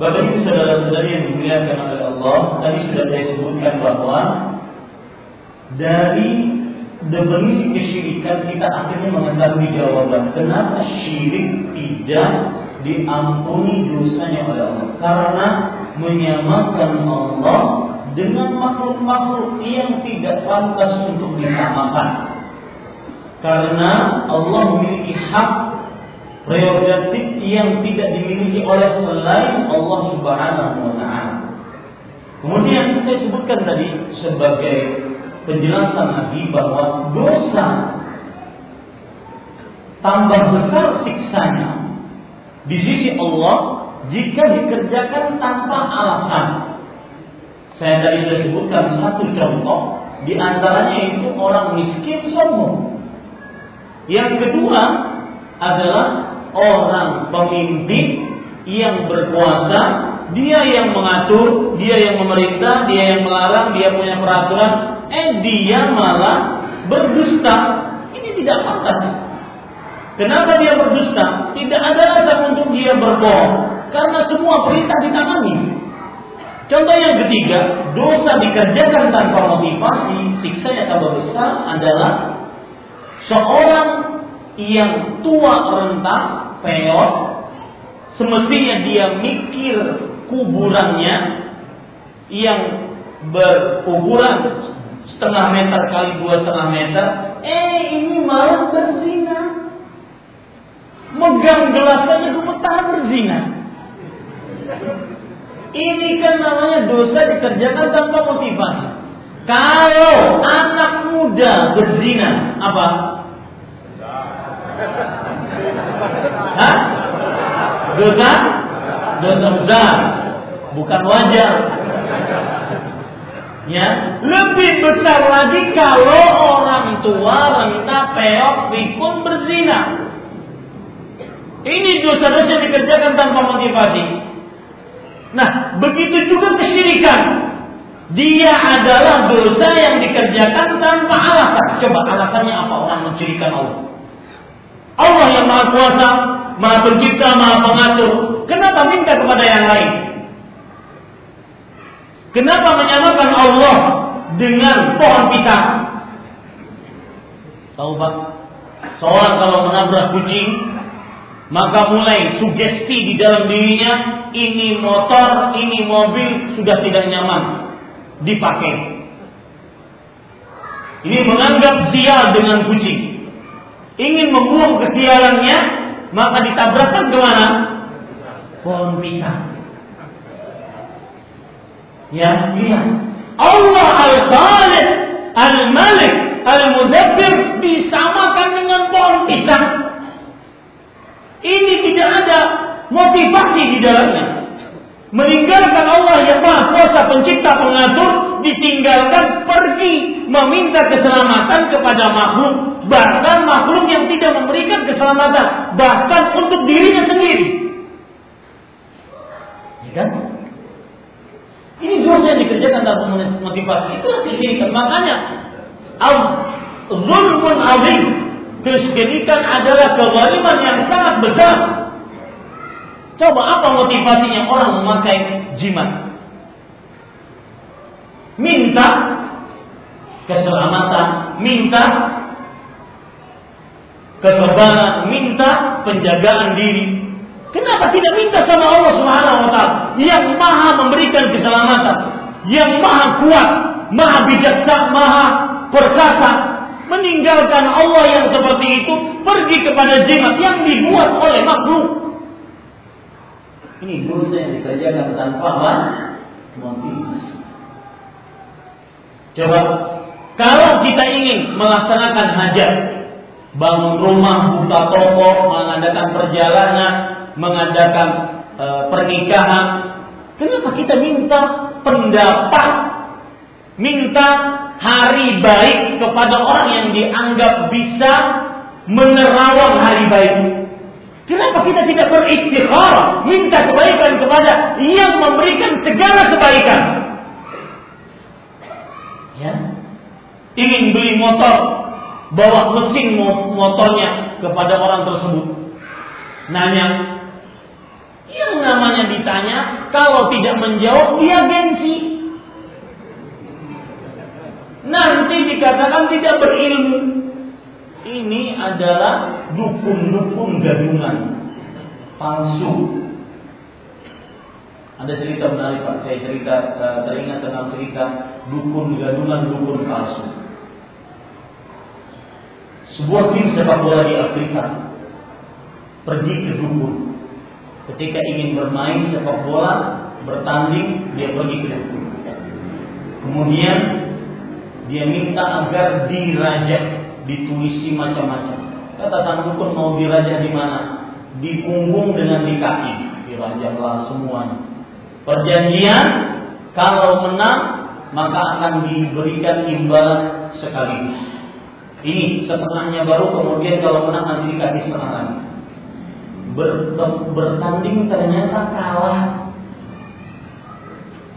[SPEAKER 1] Bapak Ibu saudara-saudari yang dimuliakan oleh Allah, tadi sudah saya bahwa dari demi kesyirikan kita akhirnya mengetahui jawaban kenapa syirik tidak diampuni dosanya oleh Allah karena menyamakan Allah dengan makhluk-makhluk yang tidak pantas untuk disamakan. Karena Allah memiliki hak prerogatif yang tidak dimiliki oleh selain Allah Subhanahu wa taala. Kemudian saya sebutkan tadi sebagai penjelasan lagi bahwa dosa tambah besar siksanya di sisi Allah jika dikerjakan tanpa alasan. Saya tadi sudah sebutkan satu contoh, di antaranya itu orang miskin sombong. Yang kedua adalah orang pemimpin yang berkuasa, dia yang mengatur, dia yang memerintah, dia yang melarang, dia punya peraturan, eh dia malah berdusta. Ini tidak pantas. Kenapa dia berdusta? Tidak ada alasan untuk dia berbohong. Karena semua perintah ditangani. Contoh yang ketiga, dosa dikerjakan tanpa motivasi, siksa yang tambah besar adalah seorang yang tua renta, peot, semestinya dia mikir kuburannya yang berukuran setengah meter kali dua setengah meter, eh ini malah berzina. Megang gelas saja gemetar berzina. Ini kan namanya dosa dikerjakan tanpa motivasi. Kalau anak muda berzina, apa? Hah? Dosa? Dosa besar. Bukan wajar. Ya, lebih besar lagi kalau orang tua renta peok pikun berzina. Ini dosa-dosa dikerjakan tanpa motivasi. Nah, begitu juga kesyirikan. Dia adalah dosa yang dikerjakan tanpa alasan. Coba alasannya apa orang mensyirikan Allah? Allah yang maha kuasa, maha pencipta, maha pengatur. Kenapa minta kepada yang lain? Kenapa menyamakan Allah dengan pohon pisang? Tahu Pak? Seorang kalau menabrak kucing, maka mulai sugesti di dalam dirinya ini motor, ini mobil sudah tidak nyaman dipakai. Ini menganggap sial dengan kucing. Ingin membuang kesialannya, maka ditabrakkan ke mana? Pohon pisang. Ya, iya. Allah Al-Khaliq, Al-Malik, Al-Mudabbir disamakan dengan pohon pisang. Ini tidak ada motivasi di dalamnya. Meninggalkan Allah yang maha kuasa pencipta pengatur, ditinggalkan pergi meminta keselamatan kepada makhluk, bahkan makhluk yang tidak memberikan keselamatan, bahkan untuk dirinya sendiri. Ya kan? Ini dosa yang dikerjakan tanpa motivasi. Itulah kesyirikan. Makanya, zulmun azim Kesyirikan adalah kezaliman yang sangat besar. Coba apa motivasinya orang memakai jimat? Minta keselamatan, minta kekebalan, minta penjagaan diri. Kenapa tidak minta sama Allah Subhanahu wa taala yang Maha memberikan keselamatan, yang Maha kuat, Maha bijaksana, Maha perkasa, meninggalkan Allah yang seperti itu pergi kepada jimat yang dibuat oleh makhluk. Ini dosa yang dikerjakan tanpa motivasi. Coba kalau kita ingin melaksanakan hajat, bangun rumah, buka toko, mengadakan perjalanan, mengadakan e, pernikahan, kenapa kita minta pendapat, minta hari baik kepada orang yang dianggap bisa menerawang hari baik. Kenapa kita tidak beristikharah, minta kebaikan kepada yang memberikan segala kebaikan? Ya. Ingin beli motor, bawa mesin motornya kepada orang tersebut. Nanya, yang namanya ditanya, kalau tidak menjawab dia gengsi. Nanti dikatakan tidak berilmu. Ini adalah dukun-dukun gadungan palsu. Ada cerita menarik Pak, saya cerita teringat tentang cerita dukun gadungan dukun palsu. Sebuah tim sepak bola di Afrika pergi ke dukun. Ketika ingin bermain sepak bola, bertanding, dia pergi ke dukun. Kemudian dia minta agar dirajak ditulisi macam-macam. Kata sang dukun mau dirajah di mana? Di punggung dengan di kaki. Dirajahlah semuanya. Perjanjian kalau menang maka akan diberikan imbalan sekaligus. Ini setengahnya baru kemudian kalau menang nanti dikasih setengah bertanding ternyata kalah.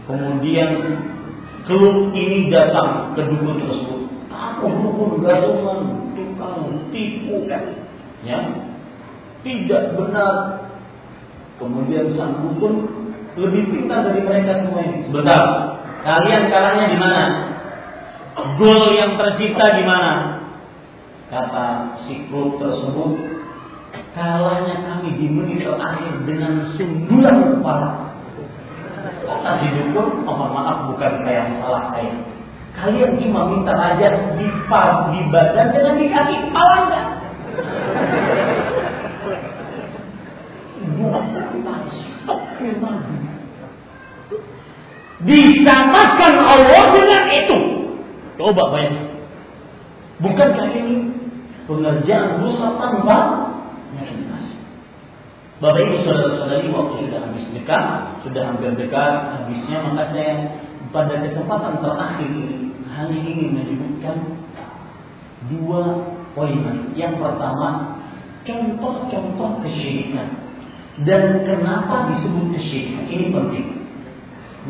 [SPEAKER 1] Kemudian klub ini datang ke dukun tersebut dukun gadungan, tukang tipu, ya, tidak benar. Kemudian sang dukun lebih pintar dari mereka semua ini. Sebentar, kalian kalahnya di mana? Gol yang tercipta di mana? Kata si klub tersebut, kalahnya kami di menit terakhir dengan sundulan kepala. Kata si dukun, mohon maaf bukan saya yang salah saya Kalian cuma minta aja di, di badan dengan di kaki kepala enggak? Disamakan Allah dengan itu. Coba bayangkan. Bukankah ini pengerjaan dosa tanpa Bapak Ibu saudara-saudari waktu sudah habis dekat, sudah hampir dekat habisnya maka saya pada kesempatan terakhir hanya ingin menyebutkan dua poin. Yang pertama, contoh-contoh kesyirikan. Dan kenapa disebut kesyirikan? Ini penting.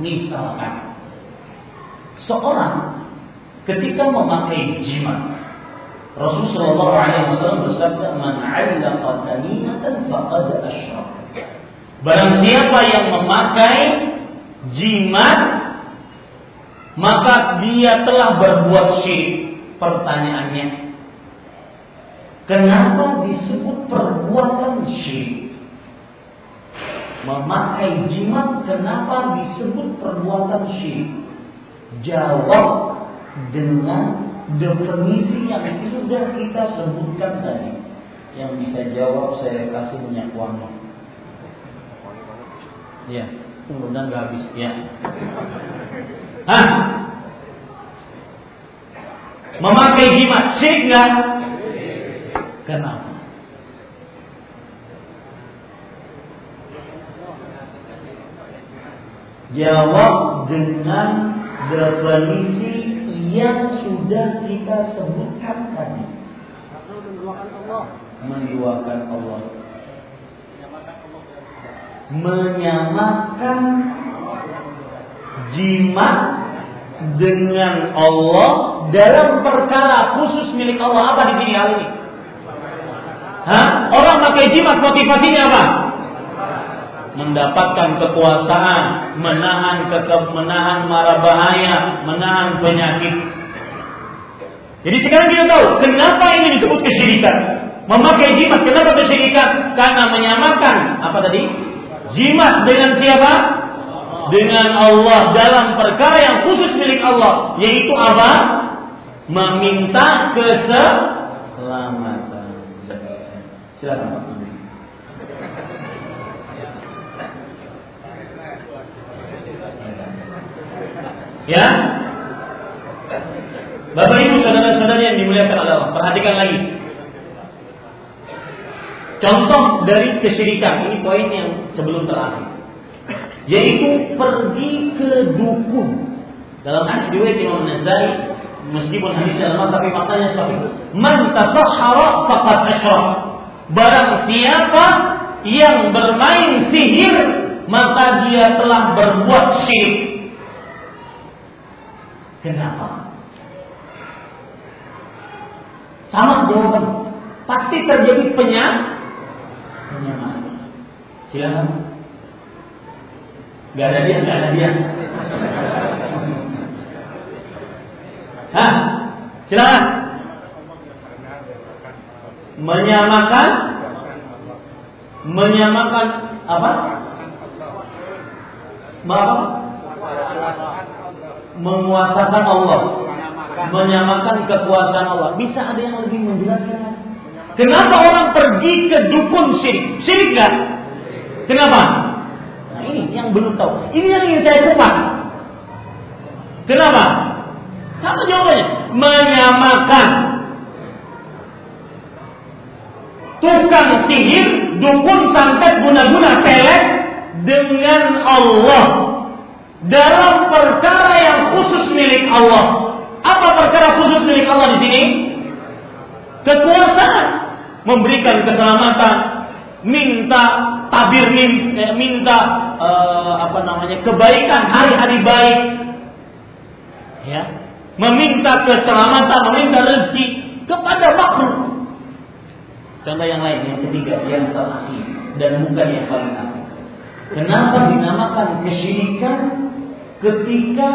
[SPEAKER 1] Misalkan, seorang ketika memakai jimat, Rasulullah SAW bersabda, "Man 'allaqa tamimatan faqad asyrak." Barang siapa yang memakai jimat maka dia telah berbuat syirik. Pertanyaannya, kenapa disebut perbuatan syirik? Memakai jimat kenapa disebut perbuatan syirik? Jawab dengan definisi yang sudah kita sebutkan tadi. Yang bisa jawab saya kasih minyak wangi. Ya, mudah nggak habis ya. Hah? Memakai jimat syirik enggak? Kenapa? Jawab dengan definisi yang sudah kita sebutkan tadi. Menduakan Allah. Menyamakan jimat dengan Allah dalam perkara khusus milik Allah apa di hal ini? Hah? Orang pakai jimat motivasinya apa? Mendapatkan kekuasaan, menahan ke menahan mara bahaya, menahan penyakit. Jadi sekarang kita tahu kenapa ini disebut kesyirikan. Memakai jimat, kenapa kesyirikan? Karena menyamakan apa tadi? Jimat dengan siapa? dengan Allah dalam perkara yang khusus milik Allah, yaitu apa? Meminta keselamatan. Silakan Ya, Bapak Ibu saudara-saudari yang dimuliakan Allah, perhatikan lagi. Contoh dari kesyirikan ini poin yang sebelum terakhir yaitu pergi ke dukun. Dalam hadis riwayat Imam Nasai meskipun hadis dalam tapi maknanya sahih. Man tasahhara faqad asyrak. Barang siapa yang bermain sihir maka dia telah berbuat syirik. Kenapa? Sama jawaban. Pasti terjadi penyak penyamaan. Silakan. Gak ada dia, gak ada dia. Hah? Silakan. Menyamakan menyamakan apa? Apa? Menguasakan Allah. Menyamakan kekuasaan Allah. Bisa ada yang lebih menjelaskan? Kenapa orang pergi ke dukun syirik? Syirik gak? Kenapa? Nah ini yang belum tahu. Ini yang ingin saya kupas. Kenapa? Sama jawabannya. Menyamakan tukang sihir, dukun santet guna-guna pelet dengan Allah dalam perkara yang khusus milik Allah. Apa perkara khusus milik Allah di sini? Kekuasaan, memberikan keselamatan, minta tabir eh, minta uh, apa namanya kebaikan hari-hari baik, ya, meminta keselamatan, meminta rezeki kepada makhluk Contoh yang lain, yang ketiga, yang terakhir dan bukan yang paling akhir. Kenapa dinamakan kesyirikan ketika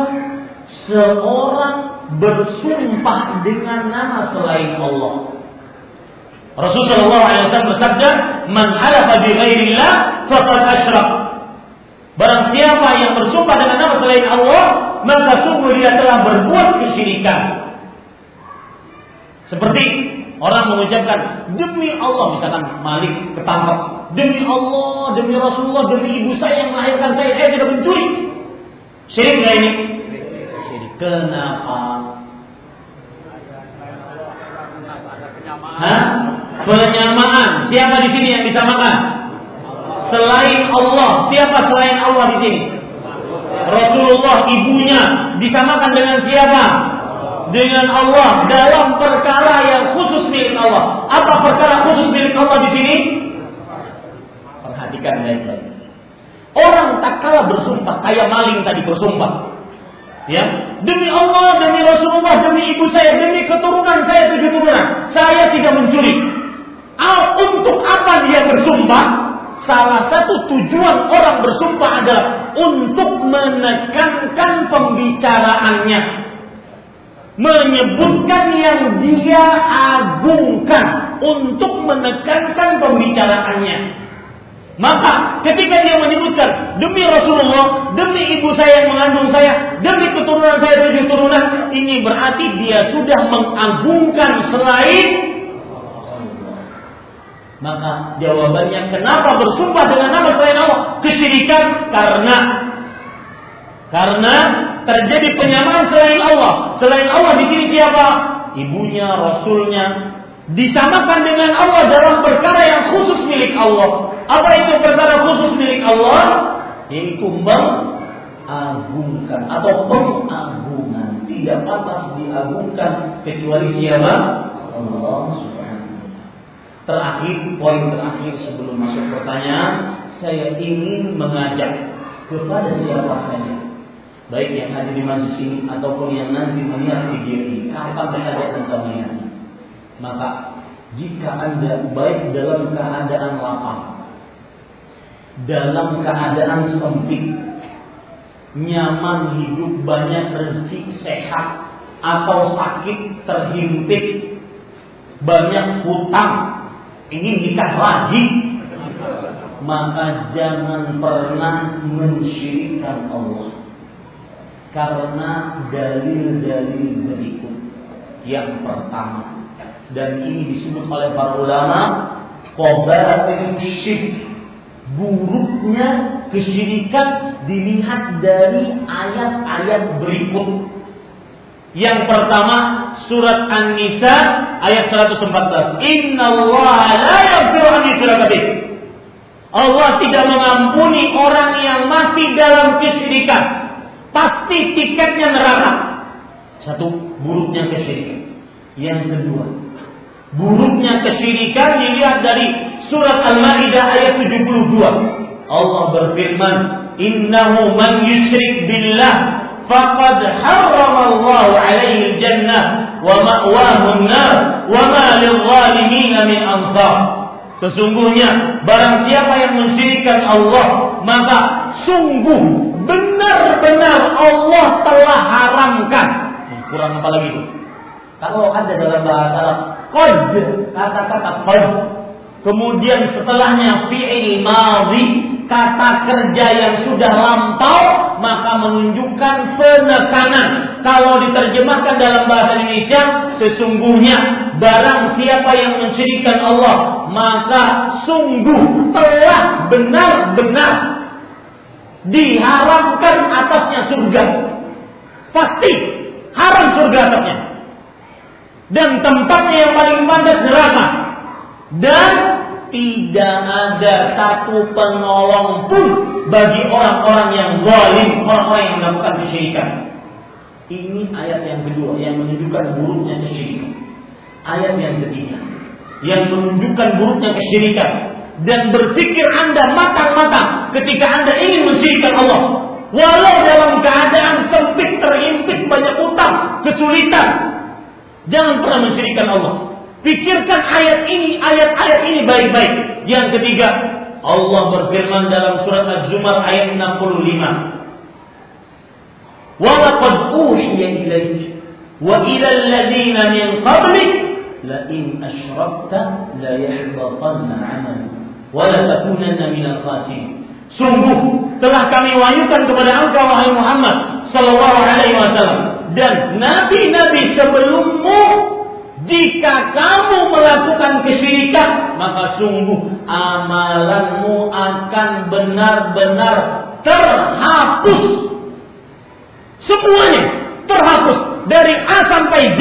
[SPEAKER 1] seorang bersumpah dengan nama selain Allah? Rasulullah SAW bersabda, "Man halafa bi ghairillah faqad asyrak." Barang siapa yang bersumpah dengan nama selain Allah, maka sungguh dia telah berbuat kesyirikan. Seperti Orang mengucapkan demi Allah misalkan Malik ketangkap demi Allah demi Rasulullah demi ibu saya yang melahirkan saya saya tidak mencuri syirik nggak ini? Syirik. Kenapa? Hah? penyamaan. Siapa di sini yang bisa makan? Selain Allah. Siapa selain Allah di sini? Rasulullah ibunya. Disamakan dengan siapa? Dengan Allah. Dalam perkara yang khusus milik Allah. Apa perkara khusus milik Allah di sini? Perhatikan baik-baik. Orang tak kalah bersumpah, kayak maling tadi bersumpah. Ya, demi Allah, demi Rasulullah, demi ibu saya, demi keturunan saya tujuh turunan, saya tidak mencuri. Al untuk apa dia bersumpah? Salah satu tujuan orang bersumpah adalah untuk menekankan pembicaraannya menyebutkan yang dia agungkan untuk menekankan pembicaraannya. Maka ketika dia menyebutkan demi Rasulullah, demi ibu saya yang mengandung saya, demi keturunan saya tujuh turunan, ini berarti dia sudah mengagungkan selain maka jawabannya kenapa bersumpah dengan nama selain Allah? Kesyirikan karena karena terjadi penyamaan selain Allah. Selain Allah di sini siapa? Ibunya, Rasulnya. Disamakan dengan Allah dalam perkara yang khusus milik Allah. Apa itu perkara khusus milik Allah? Yaitu mengagungkan atau pengagungan. Tidak pantas diagungkan kecuali siapa? Allah Terakhir, poin terakhir sebelum masuk pertanyaan, saya ingin mengajak kepada siapa saja baik yang ada di masjid ini ataupun yang nanti melihat video ini, kapan keadaan kalian? Maka jika anda baik dalam keadaan lapang, dalam keadaan sempit, nyaman hidup banyak rezeki sehat atau sakit terhimpit, banyak hutang, ingin nikah lagi, maka jangan pernah mensyirikan Allah karena dalil-dalil berikut. Yang pertama, dan ini disebut oleh para ulama, qabatil syirik. Buruknya kesyirikan dilihat dari ayat-ayat berikut. Yang pertama surat An-Nisa ayat 114. Inna Allah la yaghfiru an Allah tidak mengampuni orang yang masih dalam kesyirikan pasti tiketnya neraka. Satu, buruknya kesyirikan. Yang kedua, buruknya kesyirikan dilihat dari surat Al-Maidah ayat 72. Allah berfirman, "Innahu man yusyrik billah faqad harrama Allah 'alaihi al-jannah wa ma'wahu an-nar wa ma lil-zalimin min ansar." Sesungguhnya barang siapa yang mensyirikkan Allah, maka sungguh benar-benar Allah telah haramkan. Kurang apa lagi itu? Kalau ada dalam bahasa Arab, qad, kata-kata qad. Kemudian setelahnya fi'il madhi, kata kerja yang sudah lampau, maka menunjukkan penekanan. Kalau diterjemahkan dalam bahasa Indonesia, sesungguhnya barang siapa yang mensyirikan Allah, maka sungguh telah benar-benar diharamkan atasnya surga. Pasti haram surga atasnya dan tempatnya yang paling pantas neraka dan tidak ada satu penolong pun bagi orang-orang yang zalim, orang-orang yang melakukan kesyirikan. Ini ayat yang kedua yang menunjukkan buruknya kesyirikan. Ayat yang ketiga yang menunjukkan buruknya kesyirikan dan berpikir Anda matang-matang ketika Anda ingin mensyirikan Allah. Walau dalam keadaan sempit, terimpit, banyak utang, kesulitan, Jangan pernah mensyirikkan Allah. Pikirkan ayat ini, ayat-ayat ini baik-baik. Yang ketiga, Allah berfirman dalam surat Az-Zumar ayat 65. Walaqad uhiya ilaik wa ila alladziina min qablik la in asyrakta la yahbatanna 'amal wa la takunanna minal khasirin. Sungguh telah kami wahyukan kepada engkau wahai Muhammad sallallahu alaihi wasallam dan nabi-nabi sebelummu jika kamu melakukan kesyirikan maka sungguh amalanmu akan benar-benar terhapus. Semuanya terhapus. Dari A sampai Z.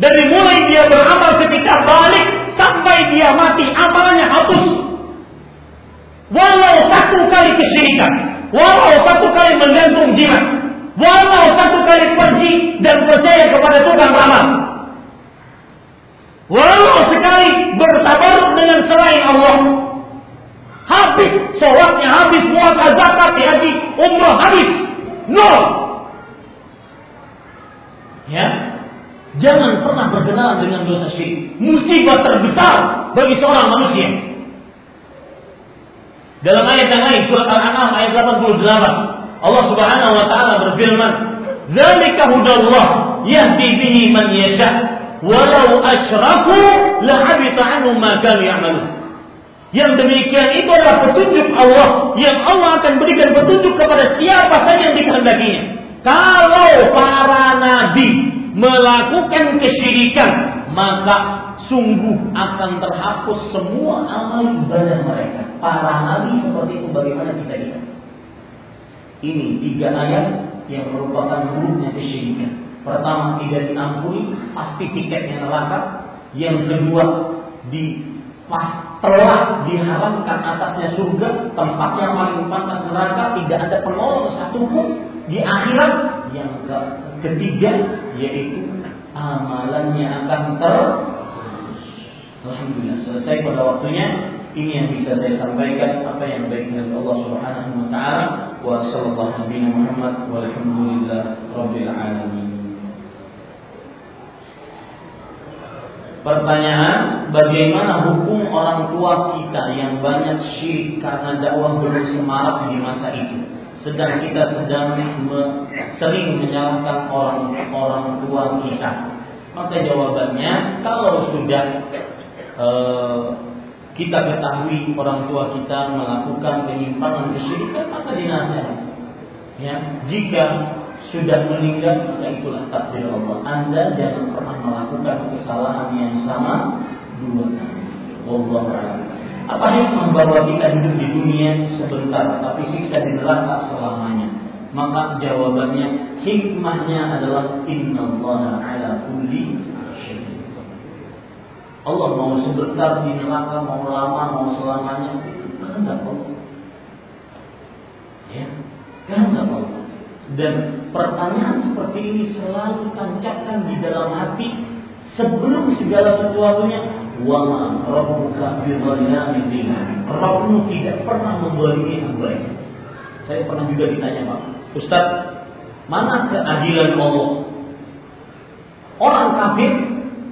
[SPEAKER 1] Dari mulai dia beramal ketika balik sampai dia mati amalnya hapus. Walau satu kali kesyirikan walau satu kali menggantung jimat Walau satu kali pergi dan percaya kepada tukang ramal. Walau sekali bertabaruk dengan selain Allah. Habis sholatnya, habis puasa, zakat, haji, umrah, habis. No. Ya, Jangan pernah berkenalan dengan dosa syirik. Musibah terbesar bagi seorang manusia. Dalam ayat yang lain surat Al-An'am ayat 88 Allah Subhanahu wa taala berfirman, "Dzalika hudallah yahdi bihi man yasha, walau asyraku lahabita anhum ma kanu ya'malun." Yang demikian itu adalah petunjuk Allah yang Allah akan berikan petunjuk kepada siapa saja yang dikehendakinya. Kalau para nabi melakukan kesyirikan, maka sungguh akan terhapus semua amal ibadah mereka. Para nabi seperti itu bagaimana kita lihat. Ini tiga ayat yang merupakan buruknya kesyirikan. Pertama tidak diampuni, pasti tiketnya neraka. Yang kedua di pas telah diharamkan atasnya surga, tempatnya paling pantas neraka, tidak ada penolong satupun di akhirat. Yang ketiga yaitu amalannya akan ter Alhamdulillah selesai pada waktunya ini yang bisa saya sampaikan apa yang baik dari Allah Subhanahu wa taala wa sallallahu alaihi Muhammad walhamdulillah rabbil alamin. Pertanyaan, bagaimana hukum orang tua kita yang banyak syirik karena dakwah belum semarak di masa itu? Sedang kita sedang me, sering menyalahkan orang-orang tua kita. Maka jawabannya, kalau sudah eh, kita ketahui orang tua kita melakukan penyimpangan kesyirikan maka dinasihati. Ya, jika sudah meninggal maka itulah takdir Allah. Anda jangan pernah melakukan kesalahan yang sama dua kali. A'lam. Apa yang membawa kita hidup di dunia sebentar tapi siksa di neraka selamanya? Maka jawabannya hikmahnya adalah innallaha ala kulli Allah mau sebentar di neraka, mau lama, mau selamanya, itu kehendak Allah. Ya, kehendak Allah. Dan pertanyaan seperti ini selalu tancapkan di dalam hati sebelum segala sesuatunya.
[SPEAKER 2] Wa ma rabbuka lil Rabbmu tidak pernah membolimi hamba Saya pernah juga ditanya Pak, Ustaz, mana keadilan Allah? Orang kafir,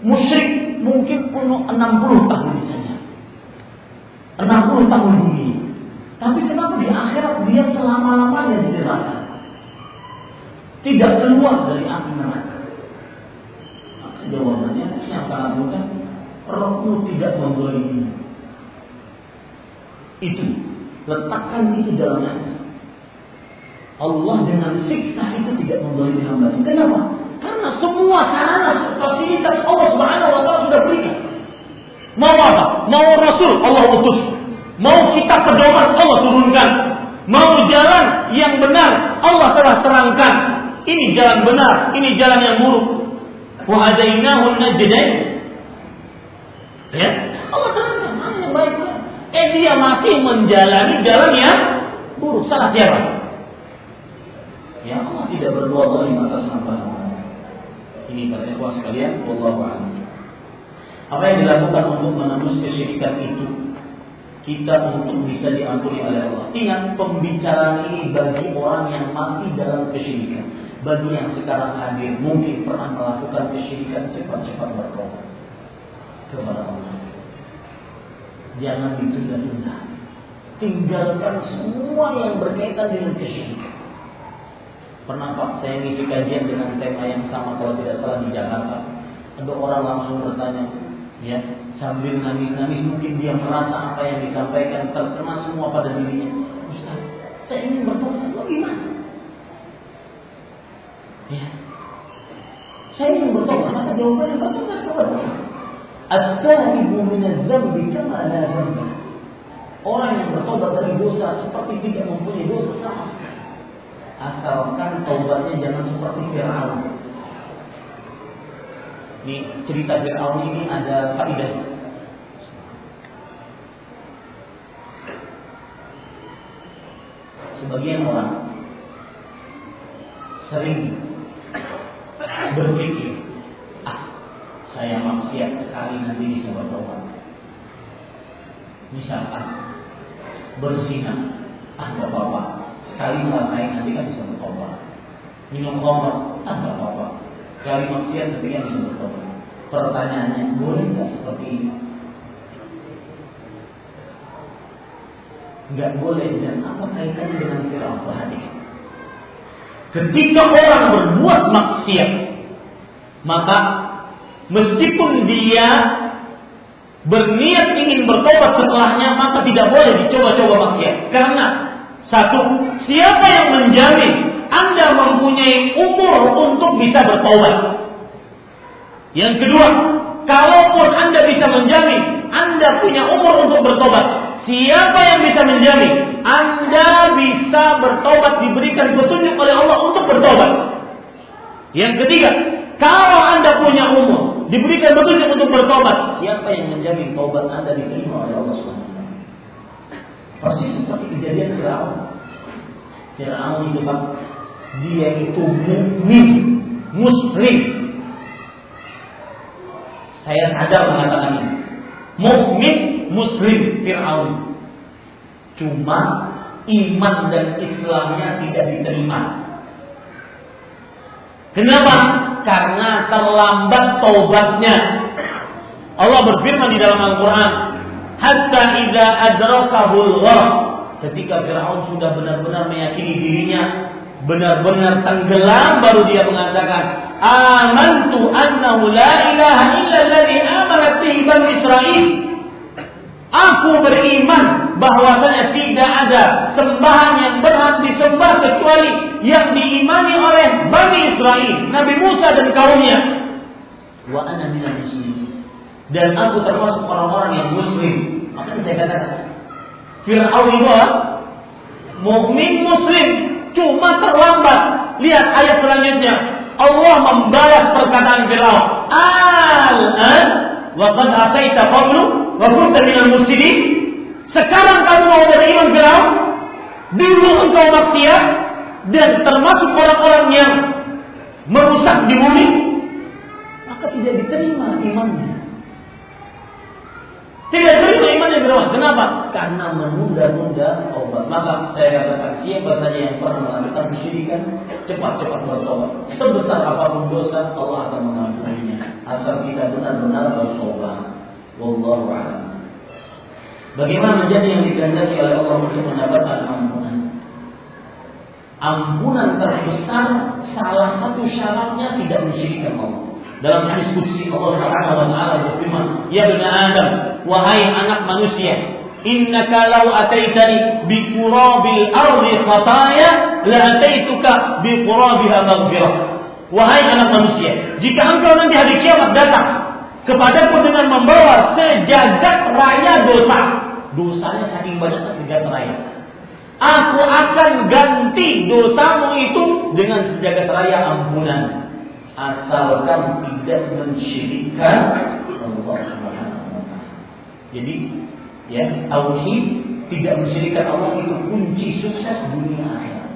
[SPEAKER 2] musyrik mungkin umur 60 tahun saja. 60 tahun dunia. Tapi kenapa di akhirat dia selama-lamanya di neraka? Tidak keluar dari api neraka. Maka jawabannya yang sangat mudah. Rohmu tidak memberi Itu. Letakkan itu dalam hati. Allah dengan siksa itu tidak memberi hamba. Kenapa? Karena semua sarana fasilitas Allah Subhanahu wa taala sudah berikan. Mau apa? Mau Rasul Allah utus. Mau kita pedoman Allah turunkan. Mau jalan yang benar Allah telah terangkan. Ini jalan benar, ini jalan yang buruk. Wa hadainahu najdain. Ya, Allah terangkan mana yang baik. Eh dia masih menjalani jalan yang buruk. Salah siapa? Ya Allah tidak berbuat zalim atas hamba. Ini para ikhwah sekalian, wallahu a'lam. Apa yang dilakukan untuk menembus kesyirikan itu? Kita untuk bisa diampuni oleh Allah. Ingat pembicaraan ini bagi orang yang mati dalam kesyirikan. Bagi yang sekarang hadir mungkin pernah melakukan kesyirikan cepat-cepat bertobat kepada Allah. Jangan ditunda-tunda. Tinggalkan semua yang berkaitan dengan kesyirikan. Pernah Pak saya ngisi kajian dengan tema yang sama kalau tidak salah di Jakarta. Ada orang langsung bertanya, ya sambil nangis-nangis mungkin dia merasa apa yang disampaikan terkena semua pada dirinya. Ustaz, saya ingin bertobat, lo gimana? Ya. Saya ingin bertobat, maka jawabannya bertobat kepada Allah. At-taibu min adz-dzambi kama la dzamba. Orang yang bertobat dari dosa seperti tidak mempunyai dosa sama sekali asalkan taubatnya jangan seperti Fir'aun. Ini cerita Fir'aun ini ada faedah. Sebagian orang sering berpikir, ah saya maksiat sekali nanti bisa bertobat. Misalkan bersinah, ah gak apa-apa, sekali merasain nanti kan bisa bertobat. Minum khamr, ah nggak apa-apa. Sekali maksiat nanti kan bisa bertobat. Pertanyaannya, boleh nggak seperti ini? Nggak boleh dan apa kaitannya dengan Fir'aun tadi? Ketika orang berbuat maksiat, maka meskipun dia berniat ingin bertobat setelahnya, maka tidak boleh dicoba-coba maksiat. Karena satu, siapa yang menjamin Anda mempunyai umur untuk bisa bertobat? Yang kedua, kalaupun Anda bisa menjamin Anda punya umur untuk bertobat, siapa yang bisa menjamin Anda bisa bertobat diberikan petunjuk oleh Allah untuk bertobat? Yang ketiga, kalau Anda punya umur, diberikan petunjuk untuk bertobat, siapa yang menjamin tobat Anda diterima oleh Allah SWT? Persis seperti kejadian Fir'aun. Fir'aun itu Pak, dia itu mukmin, muslim. Saya sadar mengatakan ini. Mukmin, muslim Fir'aun. Cuma iman dan Islamnya tidak diterima. Kenapa? Karena terlambat taubatnya. Allah berfirman di dalam Al-Quran, hatta idza adrakahul gharq ketika Firaun sudah benar-benar meyakini dirinya benar-benar tenggelam baru dia mengatakan amantu annahu la ilaha illa alladhi amanat bihi bani Israil. Aku beriman bahwasanya tidak ada sembahan yang berhak disembah kecuali yang diimani oleh Bani Israel Nabi Musa dan kaumnya. Wa ana minal muslimin. Dan aku termasuk orang-orang yang muslim. Maka saya katakan, Fir'aun itu mukmin muslim, cuma terlambat. Lihat ayat selanjutnya. Allah membalas perkataan Fir'aun. Al-an wa qad ataita qablu wa kunta minal muslimin. Sekarang kamu mau beriman Fir'aun? Dulu engkau maksiat dan termasuk orang-orang yang merusak di bumi, maka tidak diterima imannya. Tidak terima iman yang beramal. Kenapa? Karena menunda-nunda obat. Maka saya katakan siapa saja yang pernah melakukan kesyirikan, cepat-cepat bertobat. Sebesar apa pun dosa, Allah akan mengampuninya. Asal kita benar-benar bertobat. Wallahu a'lam. Bagaimana menjadi yang dikehendaki oleh Allah untuk mendapatkan ampunan? Ampunan terbesar salah satu syaratnya tidak mensyirikkan Allah. Dalam hadis qudsi Allah Subhanahu wa taala berfirman, "Ya bani Adam, wahai anak manusia, innaka law ataitani bi qurabil ardi khataya la ataituka bi qurabiha maghfirah." Wahai anak manusia, jika engkau nanti hari kiamat datang kepadaku dengan membawa sejagat raya dosa, dosanya saking banyak sejagat raya. Aku akan ganti dosamu itu dengan sejagat raya ampunan asalkan tidak mensyirikkan Allah Subhanahu wa taala. Jadi ya tauhid tidak mensyirikkan Allah itu kunci sukses dunia akhirat.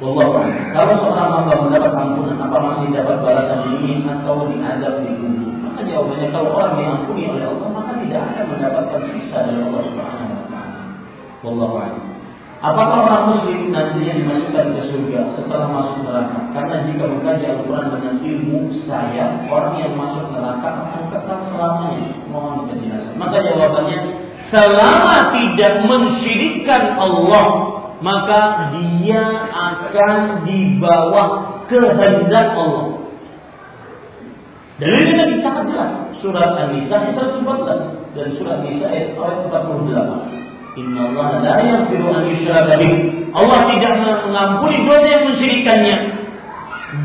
[SPEAKER 2] Wallahu Kalau seorang hamba mendapat ampunan apa masih dapat balasan ini atau diadab di kubur? Maka jawabannya kalau orang diampuni oleh Allah maka tidak akan mendapatkan sisa dari Allah Subhanahu wa taala. Wallahu a'lam. Apakah orang muslim nantinya dimasukkan ke surga setelah masuk neraka? Karena jika mengkaji Al-Quran dengan ilmu saya, orang yang masuk neraka akan kekal selamanya. Mohon penjelasan. Maka jawabannya, selama tidak mensyirikkan Allah, maka dia akan dibawa kehendak Allah. Dalilnya tadi sangat jelas. Surat An-Nisa ayat 114 dan surat An-Nisa ayat 48. Inna Allah la yaghfiru an yushraka Allah tidak mengampuni dosa yang mensyirikannya.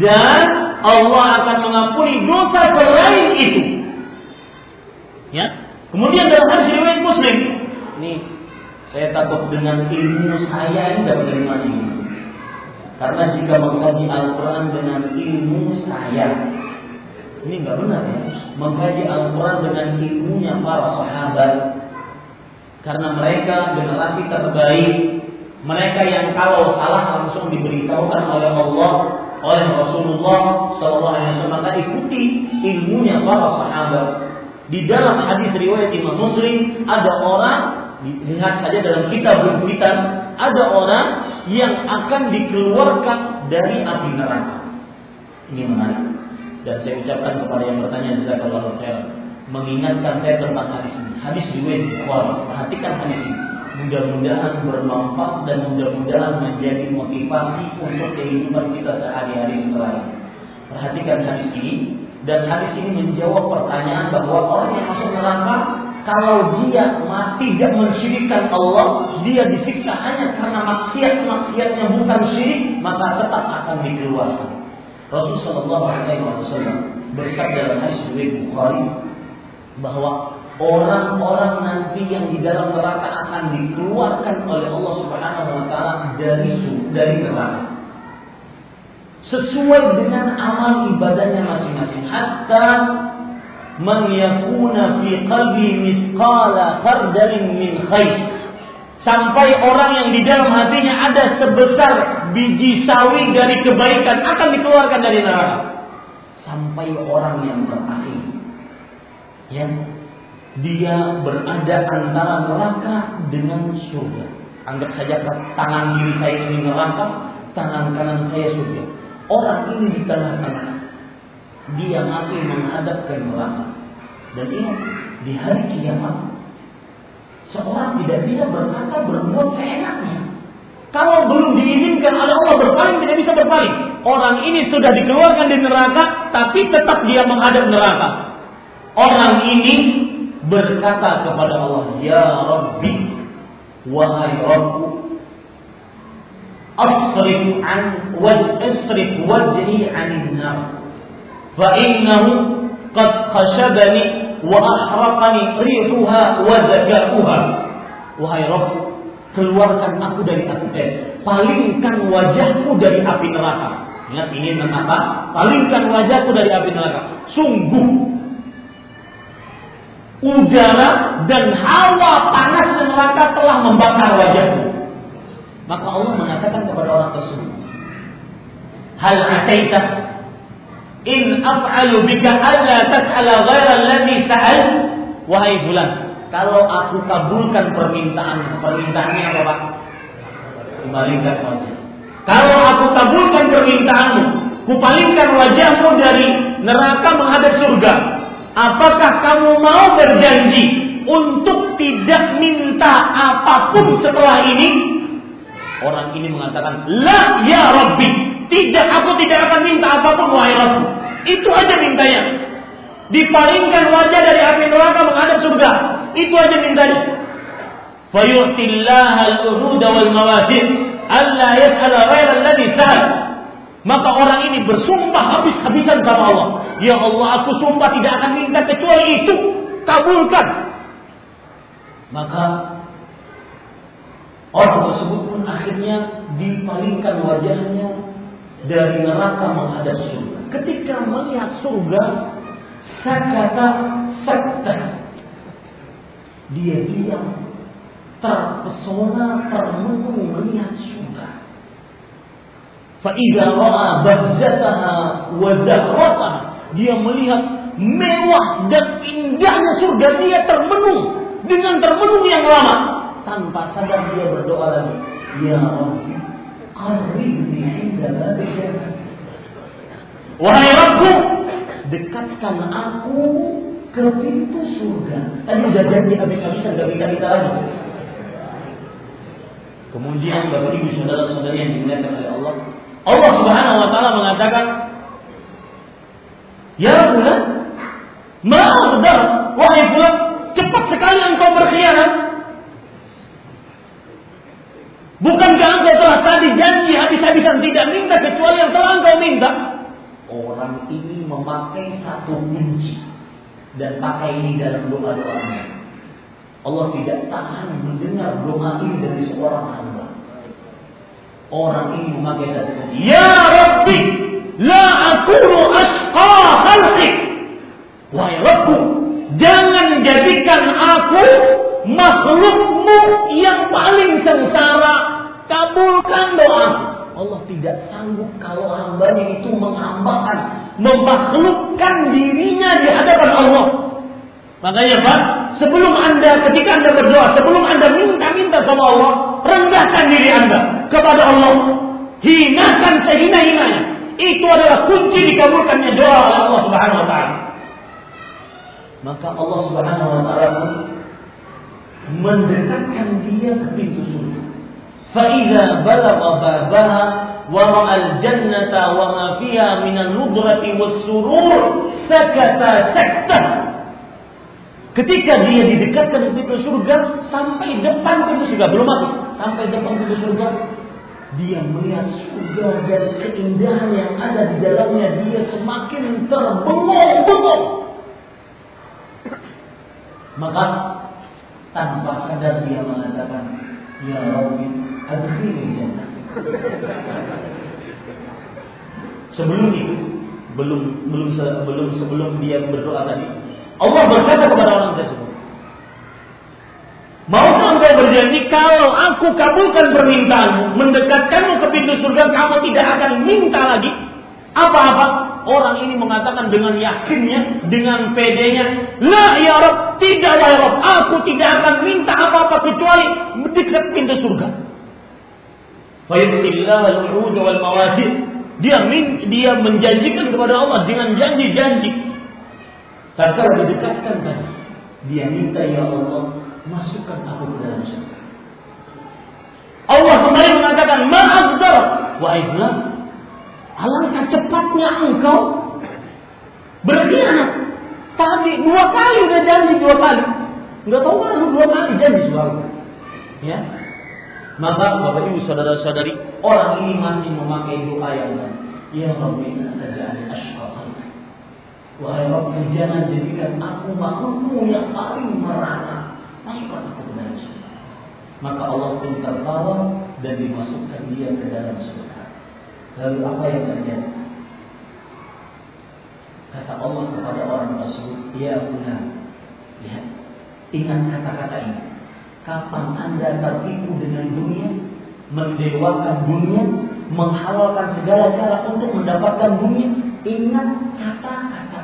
[SPEAKER 2] Dan Allah akan mengampuni dosa selain itu. Ya. Kemudian dalam hadis riwayat Muslim, ini saya takut dengan ilmu saya ini dari mana ini? Karena jika mengkaji Al-Quran dengan ilmu saya, ini nggak benar ya. Mengkaji Al-Quran dengan ilmunya para sahabat, karena mereka generasi terbaik, mereka yang kalau salah langsung diberitahukan oleh Allah, oleh Rasulullah Sallallahu Alaihi Wasallam. Maka ikuti ilmunya para sahabat. Di dalam hadis riwayat Imam Muslim ada orang lihat saja dalam kitab kita ada orang yang akan dikeluarkan dari api neraka. Ini menarik. Dan saya ucapkan kepada yang bertanya jazakallahu khairan mengingatkan saya tentang hadis ini. Hadis riwayat Bukhari. Perhatikan hadis ini. Mudah-mudahan bermanfaat dan mudah-mudahan menjadi motivasi untuk kehidupan kita sehari-hari ini. Perhatikan hadis ini dan hadis ini menjawab pertanyaan bahwa orang yang masuk neraka kalau dia mati tidak mensyirikkan Allah, dia disiksa hanya karena maksiat-maksiatnya bukan syirik, maka tetap akan dikeluarkan. Rasulullah SAW bersabda dalam hadis Bukhari, bahwa orang-orang nanti yang di dalam neraka akan dikeluarkan oleh Allah Subhanahu wa taala dari dari neraka. Sesuai dengan amal ibadahnya masing-masing. Hatta man yakuna fi qalbi mithqala khardalin min khair. Sampai orang yang di dalam hatinya ada sebesar biji sawi dari kebaikan akan dikeluarkan dari neraka. Sampai orang yang berakhir ya dia berada antara neraka dengan surga. Anggap saja tangan kiri saya ini neraka, tangan kanan saya surga. Orang ini di tengah-tengah. Dia masih menghadap ke neraka. Dan ingat, di hari kiamat, seorang tidak bisa berkata berbuat seenaknya. Kalau belum diizinkan oleh Allah berpaling, tidak bisa berpaling. Orang ini sudah dikeluarkan di neraka, tapi tetap dia menghadap neraka. Orang ini berkata kepada Allah, Ya Rabbi, wahai Rabbu, asrif an waj asrif wajhi anin nar. Fa innahu qad khashabani wa ahraqani rihuha wa zakahuha. Wahai Rabbu, keluarkan aku dari api eh, palingkan wajahku dari api neraka. Ingat ini neraka, palingkan wajahku dari api neraka. Sungguh udara dan hawa panas neraka telah membakar wajahmu. Maka Allah mengatakan kepada orang tersebut, Hal ataita in af'alu bika alla tas'ala ghaira alladhi sa'al Wahai bulan, kalau aku kabulkan permintaan, permintaannya apa Pak? Kembalikan wajah. Kalau aku kabulkan permintaanmu, kupalingkan wajahmu dari neraka menghadap surga. Apakah kamu mau berjanji untuk tidak minta apa pun setelah ini? Orang ini mengatakan, La ya Rabbi, tidak, aku tidak akan minta apa pun wahai Rabbi. Itu aja mintanya. Dipalingkan wajah dari api neraka menghadap surga. Itu aja mintanya. Fayu'tillah al-uhud wal mawazin. Allah yas'ala ghaira alladhi sa'al. Maka orang ini bersumpah habis-habisan sama Allah. Ya Allah, aku sumpah tidak akan minta kecuali itu. Kabulkan. Maka orang tersebut pun akhirnya dipalingkan wajahnya dari neraka menghadap surga. Ketika melihat surga, sakata sakta. Dia diam, terpesona, termenung melihat surga. Fa'idha ra'a bahzataha wa. Dia melihat mewah dan indahnya surga. Dia termenung dengan termenung yang lama. Tanpa sadar dia berdoa lagi. Ya Rabbi, qarribni inda Wahai Rabbu, dekatkan aku ke pintu surga. Tadi udah janji habis-habisan gak minta kita lagi. Kemudian Bapak Ibu saudara-saudari yang dimuliakan oleh Allah, Allah Subhanahu wa taala mengatakan, "Ya bulan, ma'adar, wahai bulan, cepat sekali engkau berkhianat. Bukankah engkau telah tadi janji habis-habisan tidak minta kecuali yang telah engkau minta? Orang ini memakai satu kunci dan pakai ini dalam doa-doanya. Allah tidak tahan mendengar doa ini dari seorang hamba. Orang ini memakai kunci. Ya Rabbi, la akunu asqa khalqik. Wahai Rabbu, jangan jadikan aku makhlukmu yang paling sengsara. Kabulkan doa. Allah tidak sanggup kalau hambanya itu menghambakan, memakhlukkan dirinya di hadapan Allah. Makanya Pak, sebelum Anda, ketika Anda berdoa, sebelum Anda minta-minta sama Allah, rendahkan diri Anda kepada Allah. Hinakan sehina-hinanya. Itu adalah kunci dikabulkannya doa oleh Allah Subhanahu wa taala. Maka Allah Subhanahu wa taala pun mendekatkan dia ke pintu surga. Faiza balagha babaha wa ra'al jannata wa ma fiha min al-nudrati was-surur sakata sakta Ketika dia didekatkan ke pintu surga sampai depan pintu surga belum mati sampai depan pintu surga dia melihat surga dan keindahan yang ada di dalamnya dia semakin terbengong-bengong. Maka tanpa sadar dia mengatakan ya Rabbi adkhilni jannah sebelum itu belum belum belum sebelum dia berdoa tadi Allah berkata kepada orang tersebut Maukah engkau berjanji kalau aku kabulkan permintaanmu, mendekatkanmu ke pintu surga, kamu tidak akan minta lagi apa-apa? Orang ini mengatakan dengan yakinnya, dengan pedenya, La ya Rob, tidak ya Rob, aku tidak akan minta apa-apa kecuali dekat pintu surga. Dia dia menjanjikan kepada Allah dengan janji-janji. Tatkala didekatkan tadi, dia minta ya Allah, masukkan aku ke dalam surga. Allah kembali mengatakan, Ma'afdar. Wahai bulan, alangkah cepatnya engkau berkhianat. Tadi dua kali udah janji dua kali. Enggak tahu kan dua kali janji selalu. Ya. Maka Bapak Ibu saudara-saudari, orang ini masih memakai doa yang. Ya Rabbi, taj'al asyqaqan. Wahai Rabbi, jangan jadikan aku makhlukmu yang paling merana masukkan aku ke dalam surga. Maka Allah pun tertawa dan dimasukkan dia ke dalam surga. Lalu apa yang terjadi? Kata Allah kepada orang tersebut, Ya Tuhan, ya, ingat kata-kata ini. Kapan Anda tertipu dengan dunia, mendewakan dunia, menghalalkan segala cara untuk mendapatkan dunia, ingat kata-kata.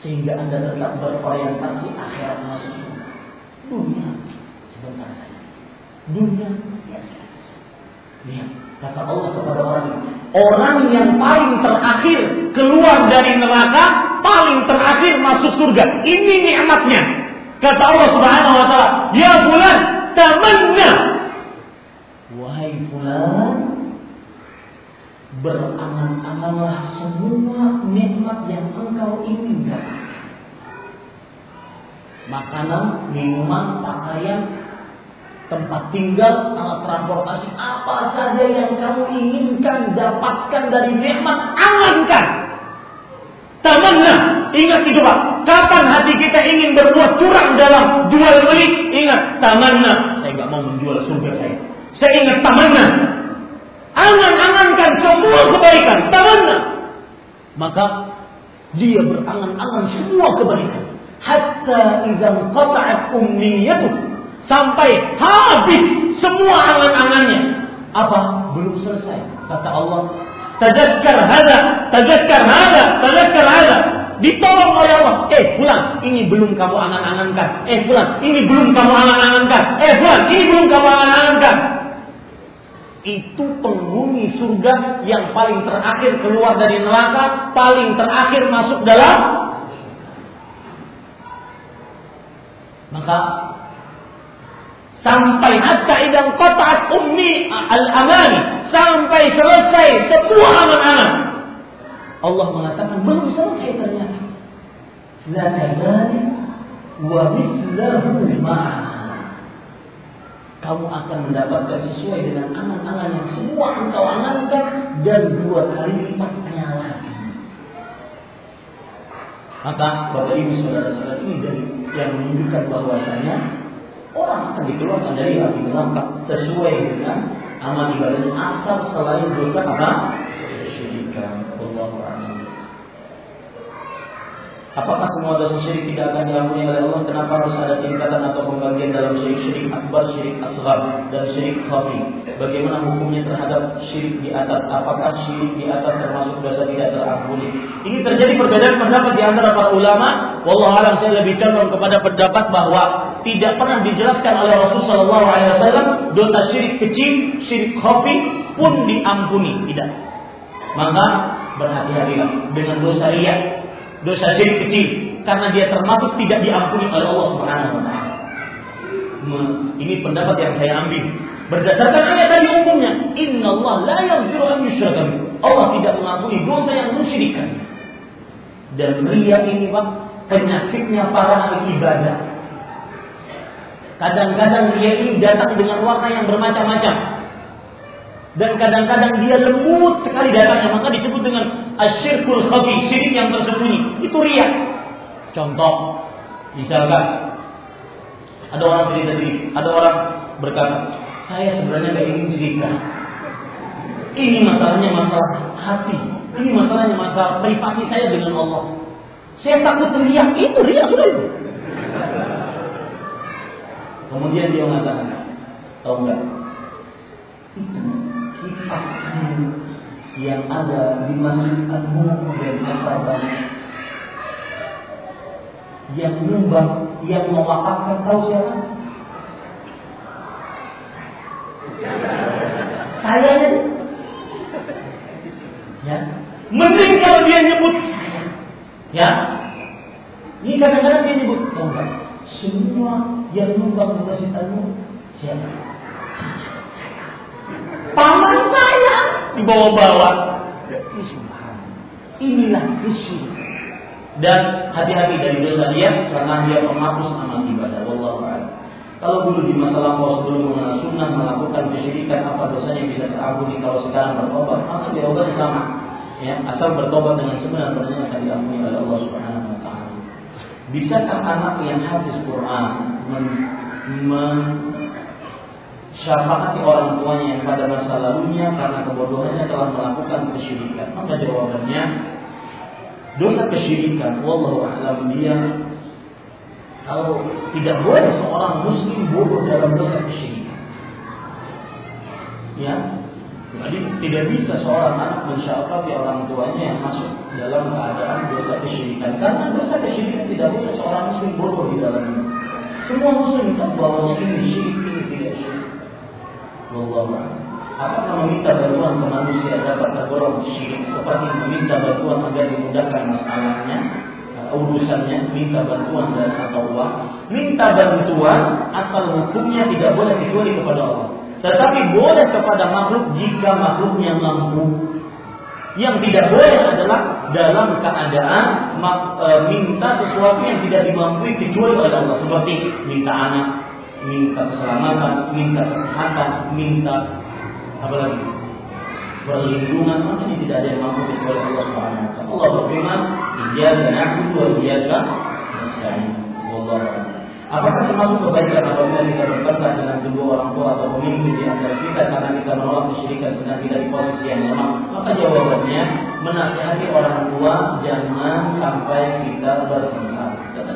[SPEAKER 2] Sehingga anda tetap berorientasi akhirat masuk. Dunia sebentar saja. Dunia biasa. Lihat kata Allah kepada orang orang yang paling terakhir keluar dari neraka, paling terakhir masuk surga. Ini nikmatnya. Kata Allah Subhanahu wa taala, "Ya bulan, tamanna." Wahai bulan, berangan-anganlah semua nikmat yang engkau inginkan. Makanan, minuman, pakaian, tempat tinggal, alat transportasi, apa saja yang kamu inginkan dapatkan dari nikmat, angankan. Tamanna, ingat itu Pak. Kapan hati kita ingin berbuat curang dalam jual beli? Ingat, tamanna. Saya nggak mau menjual surga saya. Saya ingat tamanna. Angan-angankan semua kebaikan. Tamanna. Maka dia berangan-angan semua kebaikan. Hatta idzan qata'at umniyatuh. Sampai habis semua angan-angannya. Apa? Belum selesai. Kata Allah, Tajakkar hada, tajakkar hada, tajakkar hada. Ditolong oleh Allah. Eh pulang, ini belum kamu angan-angankan. Eh pulang, ini belum kamu angan-angankan. Eh pulang, ini belum kamu angan-angankan itu penghuni surga yang paling terakhir keluar dari neraka, paling terakhir masuk dalam maka sampai hatta idang qata'at ummi al-amani sampai selesai sebuah angan-angan Allah mengatakan belum selesai ternyata. La kadhalik wa mithlahu ma'a kamu akan mendapatkan sesuai dengan angan-angan yang semua engkau angankan dan dua kali lipatnya lagi. Maka Bapak Ibu saudara-saudara ini dari yang menunjukkan bahwasanya orang akan dikeluarkan dari api neraka sesuai dengan amal ibadahnya asal selain dosa apa? Apakah semua dosa syirik tidak akan diampuni oleh Allah? Kenapa harus ada tingkatan atau pembagian dalam syirik syirik akbar, syirik asghar, dan syirik khafi? Bagaimana hukumnya terhadap syirik di atas? Apakah syirik di atas termasuk dosa tidak terampuni? Ini terjadi perbedaan pendapat di antara para ulama. Wallahu alam saya lebih condong kepada pendapat bahwa tidak pernah dijelaskan oleh Rasulullah SAW dosa syirik kecil, syirik khafi pun diampuni. Tidak. Maka berhati-hatilah dengan dosa riak dosa syirik kecil karena dia termasuk tidak diampuni oleh Allah Subhanahu wa taala. Ini pendapat yang saya ambil berdasarkan ayat tadi umumnya, Inna Allah la yaghfiru an yushraka Allah tidak mengampuni dosa yang musyrikan. Dan ria ini Pak, penyakitnya para ahli ibadah. Kadang-kadang dia ini datang dengan warna yang bermacam-macam dan kadang-kadang dia lembut sekali datangnya maka disebut dengan asyirkul khafi syirik yang tersembunyi. Itu ria contoh misalkan ada orang cerita diri ada orang berkata saya sebenarnya gak ingin cerita. Ini masalahnya masalah hati. Ini masalahnya masalah privasi saya dengan Allah. Saya takut teriak itu ria sudah itu. Kemudian dia mengatakan tahu enggak itu yang ada di Masjid dan Asar yang nyumbang, yang mewakafkan tahu siapa? Saya. Ya. Mending kalau dia nyebut. Ya. Ini kadang-kadang dia nyebut, tahu enggak? Semua yang nyumbang di Masjid Agung siapa? paman saya dibawa-bawa. Inilah isi. Dan hati-hati dari dosa dia karena dia menghapus amal ibadah. Wallahu Kalau dulu di masa lampau sebelum mengenal sunnah melakukan kesyirikan apa dosanya bisa terampuni kalau sekarang bertobat maka jawabannya sama. Ya, asal bertobat dengan sebenarnya akan diampuni oleh Allah Subhanahu wa taala. Bisakah anak yang hafiz Quran men, men syafaati orang tuanya pada masa lalunya karena kebodohannya telah melakukan kesyirikan. Maka jawabannya dosa kesyirikan wallahu a'lam dia kalau tidak boleh seorang muslim bodoh dalam dosa kesyirikan. Ya. Jadi tidak bisa seorang anak mensyafati orang tuanya yang masuk dalam keadaan dosa kesyirikan. Karena dosa kesyirikan tidak boleh seorang muslim bodoh di dalamnya. Semua muslim tahu bahwa ini syirik, ini tidak syirik. Wallahu Apakah meminta bantuan ke manusia dapat tergolong syirik seperti meminta bantuan agar dimudahkan masalahnya, urusannya, minta bantuan atau uang? Minta bantuan asal hukumnya tidak boleh kecuali kepada Allah. Tetapi boleh kepada makhluk jika makhluknya mampu. Yang tidak boleh adalah dalam keadaan e, minta sesuatu yang tidak dimampui kecuali oleh Allah. Seperti minta anak, minta keselamatan, minta kesehatan, minta apa lagi? Perlindungan makanya tidak ada yang mampu kecuali Allah Subhanahu wa taala. Allah berfirman, "Iyyaka na'budu wa iyyaka nasta'in." Wallahu a'lam. Apakah termasuk kebaikan apabila kita bertengkar dengan kedua orang tua atau pemimpin di antara kita karena kita menolak kesyirikan sedang tidak di posisi yang lemah? Maka jawabannya menasihati orang tua jangan sampai kita bertengkar.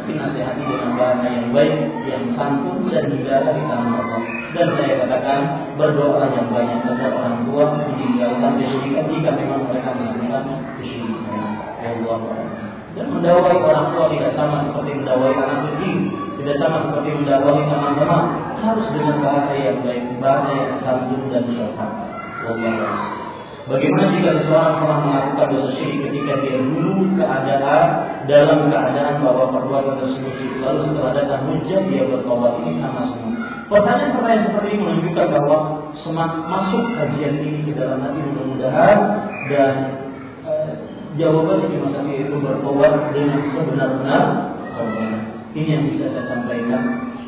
[SPEAKER 2] Tetapi nasihati dengan bahasa yang baik, yang santun dan negara di tangan Allah. Dan saya katakan berdoa yang banyak agar orang tua meninggalkan kesyirikan jika memang mereka melakukan kesyirikan. Allah dan mendawai orang tua tidak sama seperti mendawai anak kecil tidak sama seperti mendakwai teman-teman harus dengan bahasa yang baik, bahasa yang santun dan sopan. Bagaimana jika seseorang pernah melakukan dosa syirik ketika dia dulu keadaan dalam keadaan bahwa perbuatan tersebut syirik lalu setelah datang hujan dia bertobat ini sama semua. Pertanyaan-pertanyaan seperti ini menunjukkan bahwa semakin masuk kajian ini ke dalam hati mudah-mudahan dan e, jawaban di masa itu bertobat dengan sebenar-benar ini yang bisa saya sampaikan.